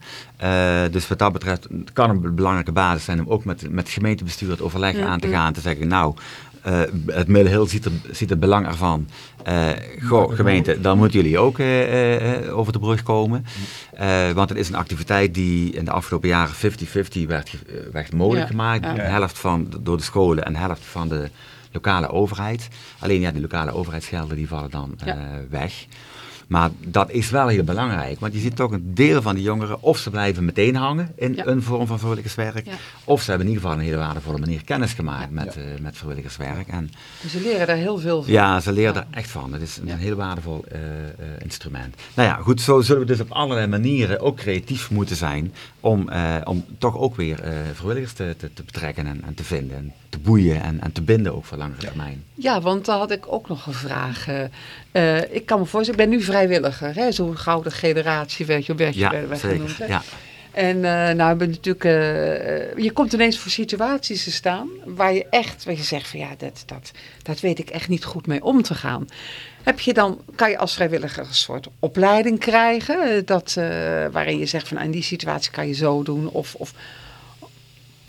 Dus wat dat betreft het kan een belangrijke basis zijn om ook met, met het gemeentebestuur het overleg aan te gaan. Te zeggen, nou, eh, het Middeleeuw ziet, er, ziet het belang ervan. Eh goh, gemeente, dan moeten jullie ook eh, over de brug komen. Want het is een activiteit die in de afgelopen jaren 50-50 werd, werd mogelijk Ja, gemaakt. ja. De helft van, door de scholen en de helft van de lokale overheid. Alleen ja, die lokale overheidsgelden die vallen dan Ja. weg. Maar dat is wel heel belangrijk, want je ziet toch een deel van die jongeren, of ze blijven meteen hangen in Ja. een vorm van vrijwilligerswerk, Ja. of ze hebben in ieder geval een hele waardevolle manier kennis gemaakt met, eh, met vrijwilligerswerk. En Dus ze leren daar heel veel van. ja, ze leren Ja. er echt van. Het is een heel waardevol eh, eh, instrument. Nou ja, goed, zo zullen we dus op allerlei manieren ook creatief moeten zijn om, om toch ook weer vrijwilligers te, te, te betrekken en, en te vinden. En te boeien en, en te binden ook voor langere termijn. Ja, want daar had ik ook nog een vraag. ik kan me voorstellen, ik ben nu vrijwilliger. hè, Zo'n gouden generatie werd je, werd je Ja, werd genoemd. Hè? Ja. En eh, nou, ben natuurlijk, eh, eh, je komt ineens voor situaties te staan waar je echt, waar je zegt van ja, dat, dat, dat weet ik echt niet goed mee om te gaan. Heb je dan, kan je als vrijwilliger een soort opleiding krijgen, dat, waarin je zegt van nou, in die situatie kan je zo doen of, of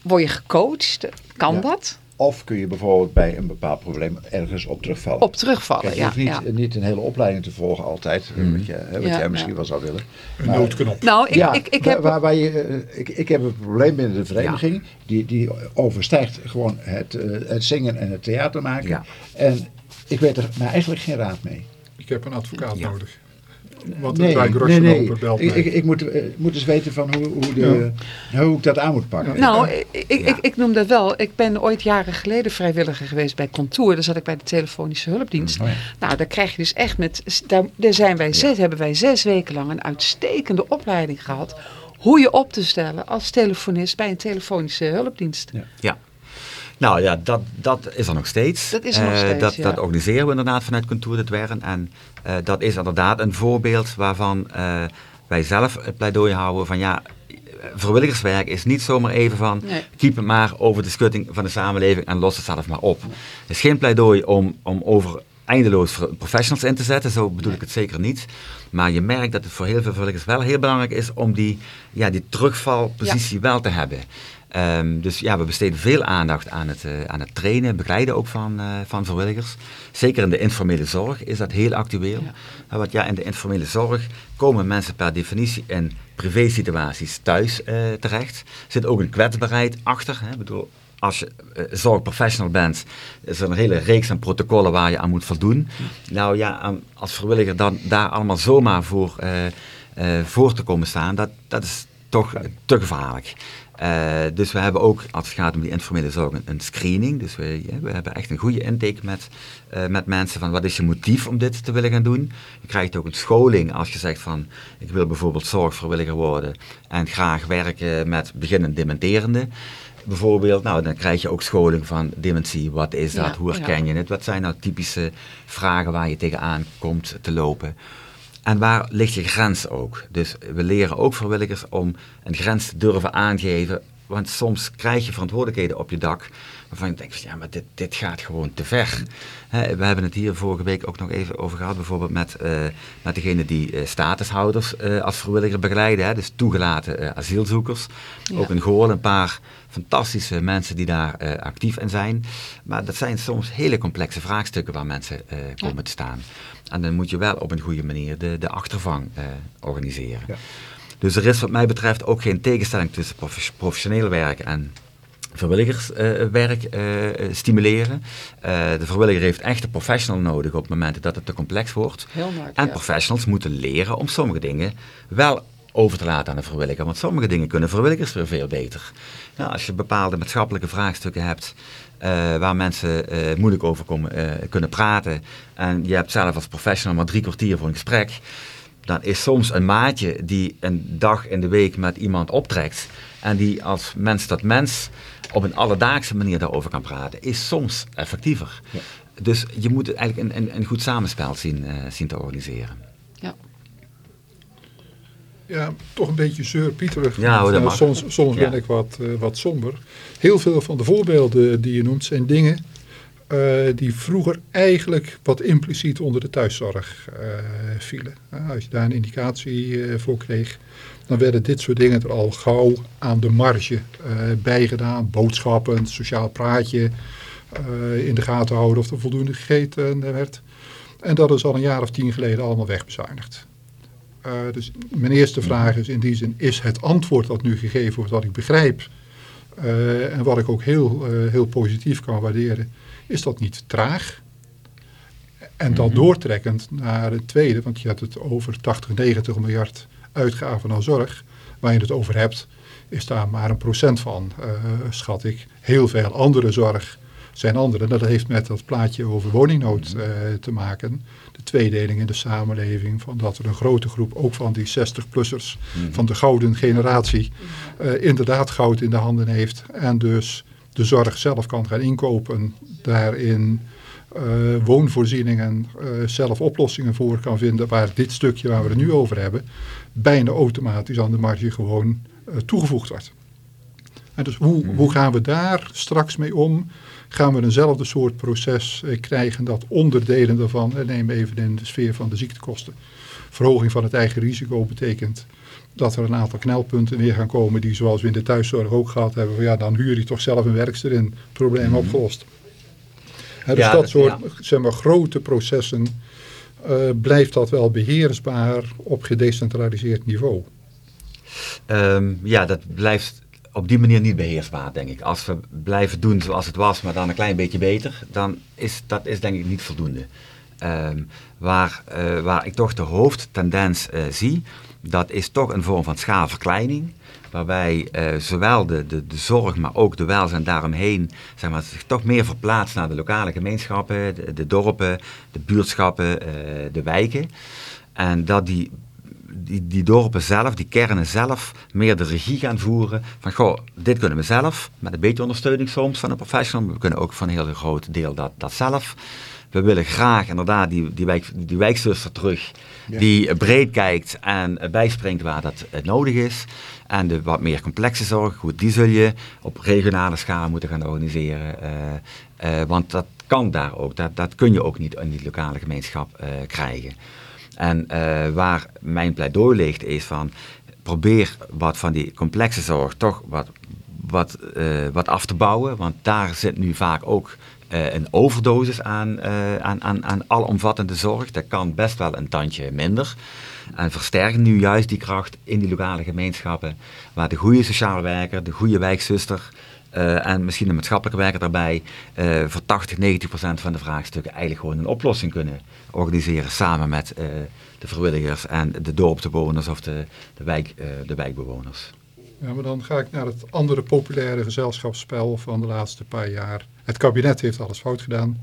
word je gecoacht? Kan Ja. dat? Of kun je bijvoorbeeld bij een bepaald probleem ergens op terugvallen. Op terugvallen, Kijk, je ja. hoeft niet, ja. niet een hele opleiding te volgen altijd, wat, je, hè, wat Ja, jij misschien ja. wel zou willen. Een Maar- noodknop. Nou, ik, ja, ik, ik heb... waar, waar je, eh, ik, ik heb een probleem binnen de vereniging. Die, die overstijgt gewoon het, eh, het zingen en het theater maken. Ja. En ik weet er maar eigenlijk geen raad mee. Ik heb een advocaat Ja. nodig. Want nee, het nee, nee. belt Ik, ik, ik moet, moet eens weten van hoe, hoe, de, hoe ik dat aan moet pakken. Nou, ik, ik, Ja. ik, ik noem dat wel. Ik ben ooit jaren geleden vrijwilliger geweest bij Contour. Daar zat ik bij de telefonische hulpdienst. Oh ja. Nou, daar krijg je dus echt met... Daar, daar zijn wij zes, hebben wij zes weken lang een uitstekende opleiding gehad. Hoe je op te stellen als telefonist bij een telefonische hulpdienst. Ja. Nou ja, dat, dat is er nog steeds. Dat is er nog Eh, dat, ja. dat organiseren we inderdaad vanuit Contour de Dwern. En eh, dat is inderdaad een voorbeeld waarvan eh, wij zelf het pleidooi houden van ja, vrijwilligerswerk is niet zomaar even van Nee. keep het maar over de schutting van de samenleving en los het zelf maar op. Het is geen pleidooi om, om over eindeloos professionals in te zetten, zo bedoel ik het zeker niet. Maar je merkt dat het voor heel veel vrijwilligers wel heel belangrijk is om die, ja, die terugvalpositie wel te hebben. Ehm, dus ja, we besteden veel aandacht aan het, eh, aan het trainen, begeleiden ook van, eh, van vrijwilligers. Zeker in de informele zorg is dat heel actueel. Ja. Uh, Want ja, in de informele zorg komen mensen per definitie in privé-situaties thuis eh, terecht. Er zit ook een kwetsbaarheid achter. Hè. Ik bedoel, als je eh, zorgprofessional bent, is er een hele reeks aan protocollen waar je aan moet voldoen. Nou ja, als vrijwilliger dan daar allemaal zomaar voor, eh, eh, voor te komen staan, dat, dat is toch te gevaarlijk. Dus we hebben ook, als het gaat om die informele zorg, een, een screening. Dus we, ja, we hebben echt een goede intake met, met mensen van wat is je motief om dit te willen gaan doen. Je krijgt ook een scholing als je zegt van ik wil bijvoorbeeld zorgvrijwilliger worden en graag werken met beginnend dementerende. Bijvoorbeeld, nou dan krijg je ook scholing van dementie. Wat is dat? Ja, Hoe herken je het? Wat zijn nou typische vragen waar je tegenaan komt te lopen? En waar ligt je grens ook? Dus we leren ook vrijwilligers om een grens te durven aangeven. Want soms krijg je verantwoordelijkheden op je dak waarvan je denkt, ja, maar dit, dit gaat gewoon te ver. We hebben het hier vorige week ook nog even over gehad, bijvoorbeeld met, eh met degene die eh, statushouders eh, als vrijwilliger begeleiden. Hè, dus toegelaten asielzoekers. Ja. Ook in Goorl een paar fantastische mensen die daar eh, actief in zijn. Maar dat zijn soms hele complexe vraagstukken waar mensen eh, komen te staan. En dan moet je wel op een goede manier de, de achtervang eh, organiseren. Ja. Dus er is wat mij betreft ook geen tegenstelling tussen prof- professioneel werk en vrijwilligerswerk stimuleren. De vrijwilliger heeft echt een professional nodig op momenten dat het te complex wordt. Heel. En ja. professionals moeten leren om sommige dingen wel over te laten aan de vrijwilliger. Want sommige dingen kunnen vrijwilligers weer veel beter. Nou, als je bepaalde maatschappelijke vraagstukken hebt eh, waar mensen eh, moeilijk over komen, eh, kunnen praten. En je hebt zelf als professional maar drie kwartier voor een gesprek. Dan is soms een maatje die een dag in de week met iemand optrekt. En die als mens tot mens op een alledaagse manier daarover kan praten. Is soms effectiever. Dus je moet eigenlijk een, een, een goed samenspel zien, zien te organiseren. Ja. Ja, toch een beetje zeurpieterig. Ja, hoor, Eh, soms soms Ja. ben ik wat, eh, wat somber. Heel veel van de voorbeelden die je noemt zijn dingen eh, die vroeger eigenlijk wat impliciet onder de thuiszorg vielen. Eh, als je daar een indicatie voor kreeg, dan werden dit soort dingen er al gauw aan de marge eh, bijgedaan. Boodschappen, sociaal praatje, in de gaten houden of er voldoende gegeten werd. En dat is al een jaar of tien geleden allemaal wegbezuinigd. Uh, dus mijn eerste vraag is in die zin, is het antwoord dat nu gegeven wordt, wat ik begrijp, uh, en wat ik ook heel, uh, heel positief kan waarderen, is dat niet traag? En dan doortrekkend naar het tweede, want je hebt het over 80, 90 miljard uitgaven aan zorg, waar je het over hebt, is daar maar een procent van, schat ik. Heel veel andere zorg zijn andere. Dat heeft met dat plaatje over woningnood te maken. De tweedeling in de samenleving. Van dat er een grote groep, ook van die 60-plussers, mm. van de gouden generatie, uh, inderdaad goud in de handen heeft. En dus de zorg zelf kan gaan inkopen. Daarin uh, woonvoorzieningen zelf oplossingen voor kan vinden. Waar dit stukje waar we het nu over hebben, bijna automatisch aan de marge gewoon toegevoegd wordt. En dus hoe, mm. hoe gaan we daar straks mee om? Gaan we eenzelfde soort proces eh, krijgen dat onderdelen daarvan, eh, neem even in de sfeer van de ziektekosten. Verhoging van het eigen risico betekent dat er een aantal knelpunten weer gaan komen die zoals we in de thuiszorg ook gehad hebben. Van, ja, dan huur je toch zelf een werkster in, probleem mm -hmm. opgelost. He, dus ja, dat soort ja. zeg maar, grote processen uh, blijft dat wel beheersbaar op gedecentraliseerd niveau. Um, ja, dat blijft op die manier niet beheersbaar, denk ik. Als we blijven doen zoals het was, maar dan een klein beetje beter, dan is dat is denk ik niet voldoende. Um, waar, uh, waar ik toch de hoofdtendens uh, zie, dat is toch een vorm van schaalverkleining. Waarbij uh, zowel de, de, de zorg, maar ook de welzijn daaromheen zeg maar, zich toch meer verplaatst naar de lokale gemeenschappen, de, de dorpen, de buurtschappen, de wijken. En dat die die, die dorpen zelf, die kernen zelf, meer de regie gaan voeren. Van goh, dit kunnen we zelf, met een beetje ondersteuning soms van een professional. We kunnen ook van een heel groot deel dat, dat zelf. We willen graag inderdaad die, die, wijk, die wijkzuster terug, die breed kijkt en bijspringt waar dat nodig is. En de wat meer complexe zorg, goed, die zul je op regionale schaal moeten gaan organiseren. Uh, uh, want dat kan daar ook, dat, dat kun je ook niet in die lokale gemeenschap uh, krijgen. En waar mijn pleidooi ligt is van, probeer wat van die complexe zorg toch wat, wat, wat af te bouwen. Want daar zit nu vaak ook een overdosis aan, aan, aan, aan alomvattende zorg. Dat kan best wel een tandje minder. En versterken nu juist die kracht in die lokale gemeenschappen, waar de goede sociale werker, de goede wijkzuster uh, en misschien een maatschappelijke werker daarbij uh, voor 80, 90 procent van de vraagstukken eigenlijk gewoon een oplossing kunnen organiseren samen met uh, de vrijwilligers en de dorpsbewoners of de, de, wijk, de wijkbewoners. Ja, maar dan ga ik naar het andere populaire gezelschapsspel van de laatste paar jaar. Het kabinet heeft alles fout gedaan.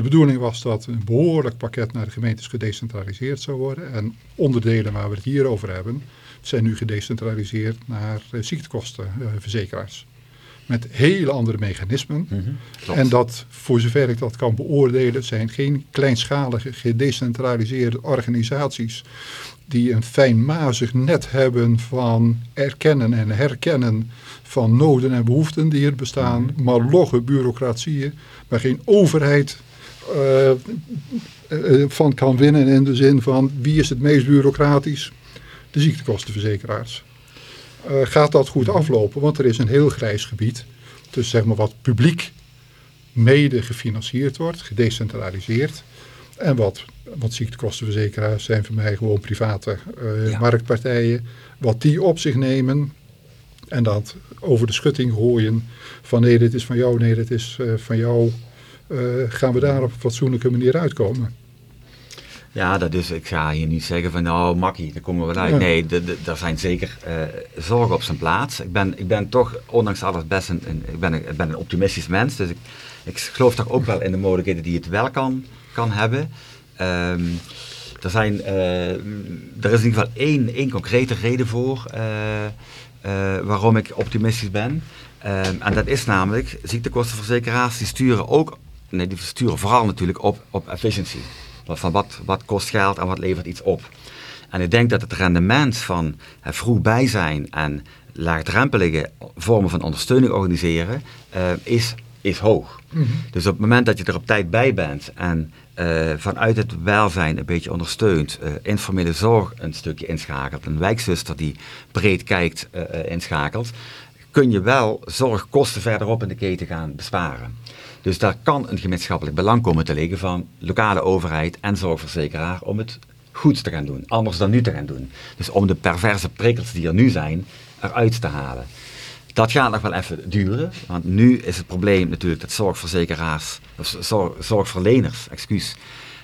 De bedoeling was dat een behoorlijk pakket naar de gemeentes gedecentraliseerd zou worden. En onderdelen waar we het hier over hebben, zijn nu gedecentraliseerd naar eh, ziektekostenverzekeraars. Met hele andere mechanismen. Mm -hmm, en dat, voor zover ik dat kan beoordelen, zijn geen kleinschalige gedecentraliseerde organisaties die een fijnmazig net hebben van erkennen en herkennen van noden en behoeften die er bestaan, -hmm. maar logge bureaucratieën, waar geen overheid van kan winnen in de zin van wie is het meest bureaucratisch? De ziektekostenverzekeraars. Uh, gaat dat goed aflopen? Want er is een heel grijs gebied tussen zeg maar, wat publiek mede gefinancierd wordt, gedecentraliseerd. En wat, wat ziektekostenverzekeraars zijn voor mij gewoon private uh, ja. marktpartijen. Wat die op zich nemen en dat over de schutting gooien van nee dit is van jou, nee dit is uh, van jou gaan we daar op een fatsoenlijke manier uitkomen. Ja, dat is, ik ga hier niet zeggen van nou makkie, daar komen we uit. Ja. Nee, er zijn zeker uh, zorgen op zijn plaats. Ik ben, ik ben toch, ondanks alles, best een, een, ik ben een, ik ben een optimistisch mens. Dus ik, ik geloof toch ook wel in de mogelijkheden die het wel kan, kan hebben. Um, er, zijn, uh, er is in ieder geval één, één concrete reden voor waarom ik optimistisch ben. Um, en dat is namelijk, ziektekostenverzekeraars die sturen ook nee, die sturen vooral natuurlijk op, op efficiëntie. Van wat, wat kost geld en wat levert iets op. En ik denk dat het rendement van vroeg bij zijn en laagdrempelige vormen van ondersteuning organiseren uh, is, is hoog. Mm -hmm. Dus op het moment dat je er op tijd bij bent en uh, vanuit het welzijn een beetje ondersteunt, uh, informele zorg een stukje inschakelt, een wijkzuster die breed kijkt inschakelt, kun je wel zorgkosten verderop in de keten gaan besparen. Dus daar kan een gemeenschappelijk belang komen te liggen van lokale overheid en zorgverzekeraar om het goed te gaan doen. Anders dan nu te gaan doen. Dus om de perverse prikkels die er nu zijn, eruit te halen. Dat gaat nog wel even duren, want nu is het probleem natuurlijk dat zorgverzekeraars, of zorg, zorgverleners, excuus,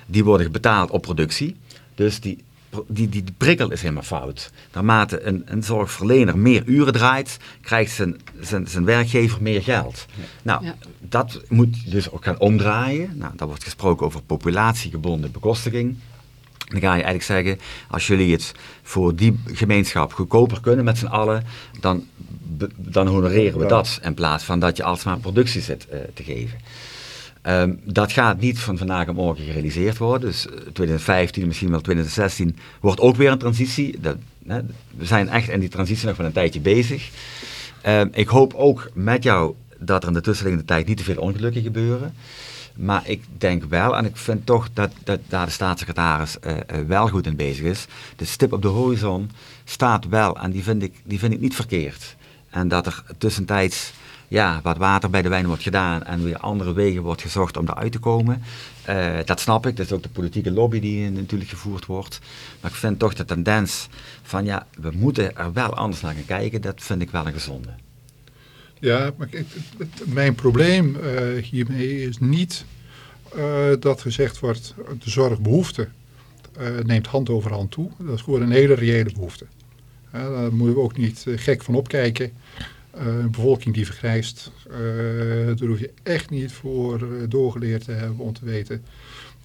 die worden betaald op productie. Dus die die, die, die prikkel is helemaal fout. Naarmate een, een zorgverlener meer uren draait, krijgt zijn, zijn, zijn werkgever meer geld. Ja. Nou, ja. dat moet dus ook gaan omdraaien. Nou, daar wordt gesproken over populatiegebonden bekostiging. Dan ga je eigenlijk zeggen, als jullie het voor die gemeenschap goedkoper kunnen met z'n allen, dan, dan honoreren we dat. In plaats van dat je alsmaar productie zit uh, te geven. Um, dat gaat niet van vandaag op morgen gerealiseerd worden. Dus 2015, misschien wel 2016, wordt ook weer een transitie. Dat, hè, we zijn echt in die transitie nog wel een tijdje bezig. Um, ik hoop ook met jou dat er in de tussenliggende tijd niet te veel ongelukken gebeuren. Maar ik denk wel, en ik vind toch dat, dat daar de staatssecretaris uh, uh, wel goed in bezig is. De stip op de horizon staat wel en die vind ik, die vind ik niet verkeerd. En dat er tussentijds ja, wat water bij de wijn wordt gedaan en weer andere wegen wordt gezocht om eruit te komen. Uh, dat snap ik, dat is ook de politieke lobby die natuurlijk gevoerd wordt. Maar ik vind toch de tendens van ja, we moeten er wel anders naar gaan kijken, dat vind ik wel een gezonde. Ja, maar kijk, mijn probleem uh, hiermee is niet uh, dat gezegd wordt, de zorgbehoefte neemt hand over hand toe. Dat is gewoon een hele reële behoefte. daar moeten we ook niet gek van opkijken. Uh, een bevolking die vergrijst. Uh, daar hoef je echt niet voor uh, doorgeleerd te hebben om te weten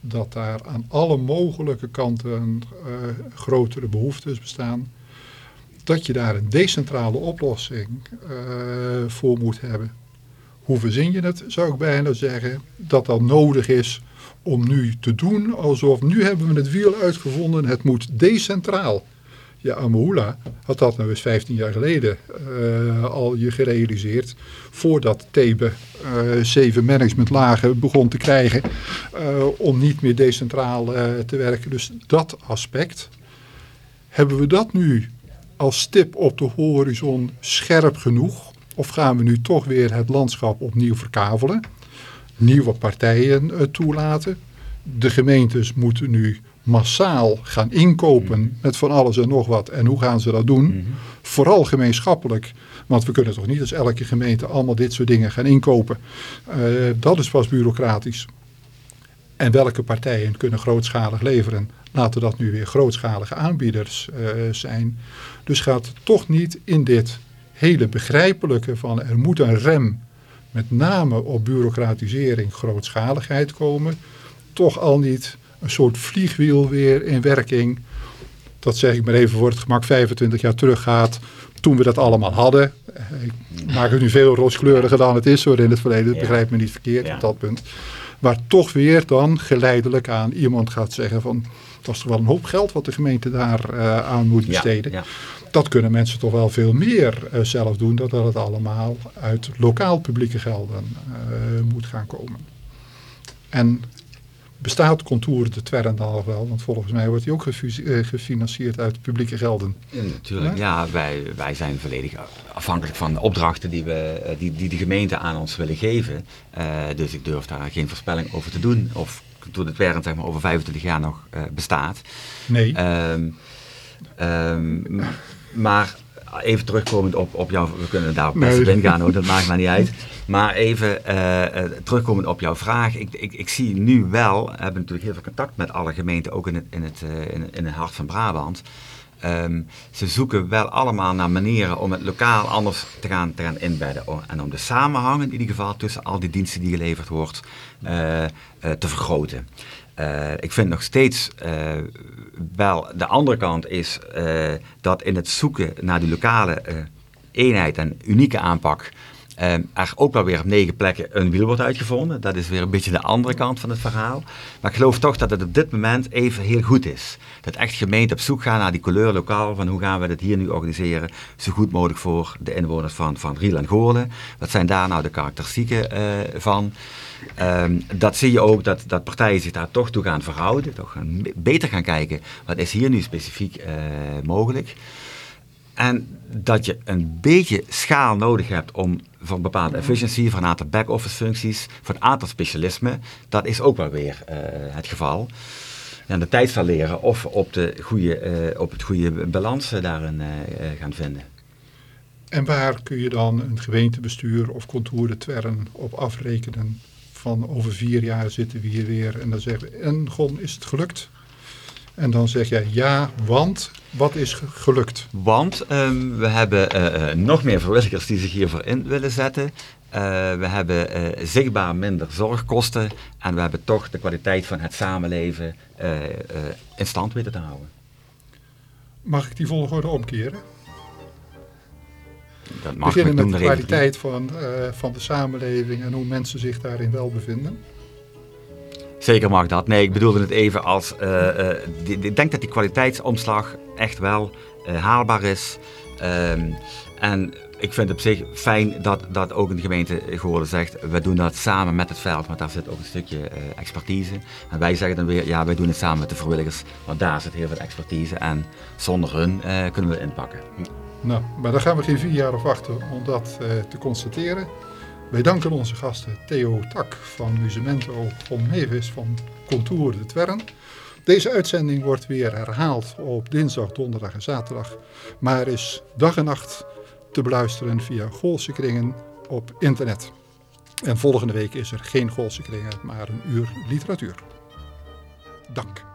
dat daar aan alle mogelijke kanten grotere behoeftes bestaan. Dat je daar een decentrale oplossing voor moet hebben. Hoe verzin je het, zou ik bijna zeggen, dat dat nodig is om nu te doen alsof nu hebben we het wiel uitgevonden, het moet decentraal. Ja, Amahula had dat nou eens 15 jaar geleden uh, al je gerealiseerd. Voordat Thebe uh, zeven managementlagen begon te krijgen uh, om niet meer decentraal te werken. Dus dat aspect. Hebben we dat nu als stip op de horizon scherp genoeg? Of gaan we nu toch weer het landschap opnieuw verkavelen? Nieuwe partijen toelaten? De gemeentes moeten nu massaal gaan inkopen mhm. met van alles en nog wat. En hoe gaan ze dat doen? Mhm. Vooral gemeenschappelijk. Want we kunnen toch niet als elke gemeente allemaal dit soort dingen gaan inkopen. Uh, dat is pas bureaucratisch. En welke partijen kunnen grootschalig leveren? Laten dat nu weer grootschalige aanbieders uh, zijn. Dus gaat toch niet in dit hele begrijpelijke van er moet een rem met name op bureaucratisering, grootschaligheid komen. Toch al niet een soort vliegwiel weer in werking. Dat zeg ik maar even voor het gemak 25 jaar teruggaat. Toen we dat allemaal hadden. Ik maak het nu veel rooskleuriger dan het is hoor in het verleden. Begrijp me niet verkeerd op dat punt. Maar toch weer dan geleidelijk aan iemand gaat zeggen van... dat is toch wel een hoop geld wat de gemeente daar uh, aan moet besteden. Ja, dat kunnen mensen toch wel veel meer uh, zelf doen... dan dat het allemaal uit lokaal publieke gelden uh, moet gaan komen. En bestaat Contour de Twerren dan nog wel? Want volgens mij wordt hij ook eh, gefinancierd uit publieke gelden. Ja, natuurlijk, ja, wij, wij zijn volledig afhankelijk van de opdrachten die, we, eh, die, die de gemeente aan ons willen geven. Uh, dus ik durf daar geen voorspelling over te doen of de Twerren zeg maar, over 25 jaar nog uh, bestaat. Nee. Um, um, maar even terugkomend op, op jouw... We kunnen daar best nee. in gaan hoor, dat maakt maar niet uit. Maar even uh, terugkomend op jouw vraag. Ik, ik, ik zie nu wel, we hebben natuurlijk heel veel contact met alle gemeenten, ook in het, in het, uh, in, in het hart van Brabant. Um, ze zoeken wel allemaal naar manieren om het lokaal anders te gaan, te gaan inbedden. En om de samenhang in ieder geval tussen al die diensten die geleverd wordt te vergroten. Uh, ik vind nog steeds uh, wel, de andere kant is uh, dat in het zoeken naar die lokale eenheid en unieke aanpak er ook wel weer op negen plekken een wiel wordt uitgevonden. Dat is weer een beetje de andere kant van het verhaal. Maar ik geloof toch dat het op dit moment even heel goed is. Dat echt gemeenten op zoek gaan naar die kleur lokaal. Van hoe gaan we dit hier nu organiseren. Zo goed mogelijk voor de inwoners van, van Riel en Goorlen. Wat zijn daar nou de karakteristieken van? Um, dat zie je ook dat, dat partijen zich daar toch toe gaan verhouden. Toch gaan beter gaan kijken, wat is hier nu specifiek uh, mogelijk. En dat je een beetje schaal nodig hebt om van bepaalde efficiëntie, van een aantal back-office functies, voor een aantal specialisme. Dat is ook wel weer uh, het geval. En de tijd zal leren of op, de goede, uh, op het goede balans daarin gaan vinden. En waar kun je dan een gemeentebestuur of contour de Twerren op afrekenen van over vier jaar zitten we hier weer en dan zeggen we, en Gon, is het gelukt? En dan zeg jij ja, want wat is gelukt? Want um, we hebben uh, nog meer vrijwilligers die zich hiervoor in willen zetten. Uh, we hebben uh, zichtbaar minder zorgkosten en we hebben toch de kwaliteit van het samenleven in stand weten te houden. Mag ik die volgorde omkeren? Dat mag Beginnen met de kwaliteit van, uh, van de samenleving en hoe mensen zich daarin wel bevinden. Zeker mag dat. Nee, ik bedoelde het even als... Uh, die, ik denk dat die kwaliteitsomslag echt wel haalbaar is. Um, en ik vind het op zich fijn dat, dat ook een gemeente geworden zegt... we doen dat samen met het veld, want daar zit ook een stukje expertise. En wij zeggen dan weer, ja, wij doen het samen met de vrijwilligers... want daar zit heel veel expertise en zonder hun kunnen we het inpakken. Nou, maar daar gaan we geen vier jaar op wachten om dat uh, te constateren. Wij danken onze gasten Theo Tak van Musemento van Mevis van Contour de Twern. Deze uitzending wordt weer herhaald op dinsdag, donderdag en zaterdag. Maar is dag en nacht te beluisteren via Goolse Kringen op internet. En volgende week is er geen Goolse Kringen, maar een uur literatuur. Dank.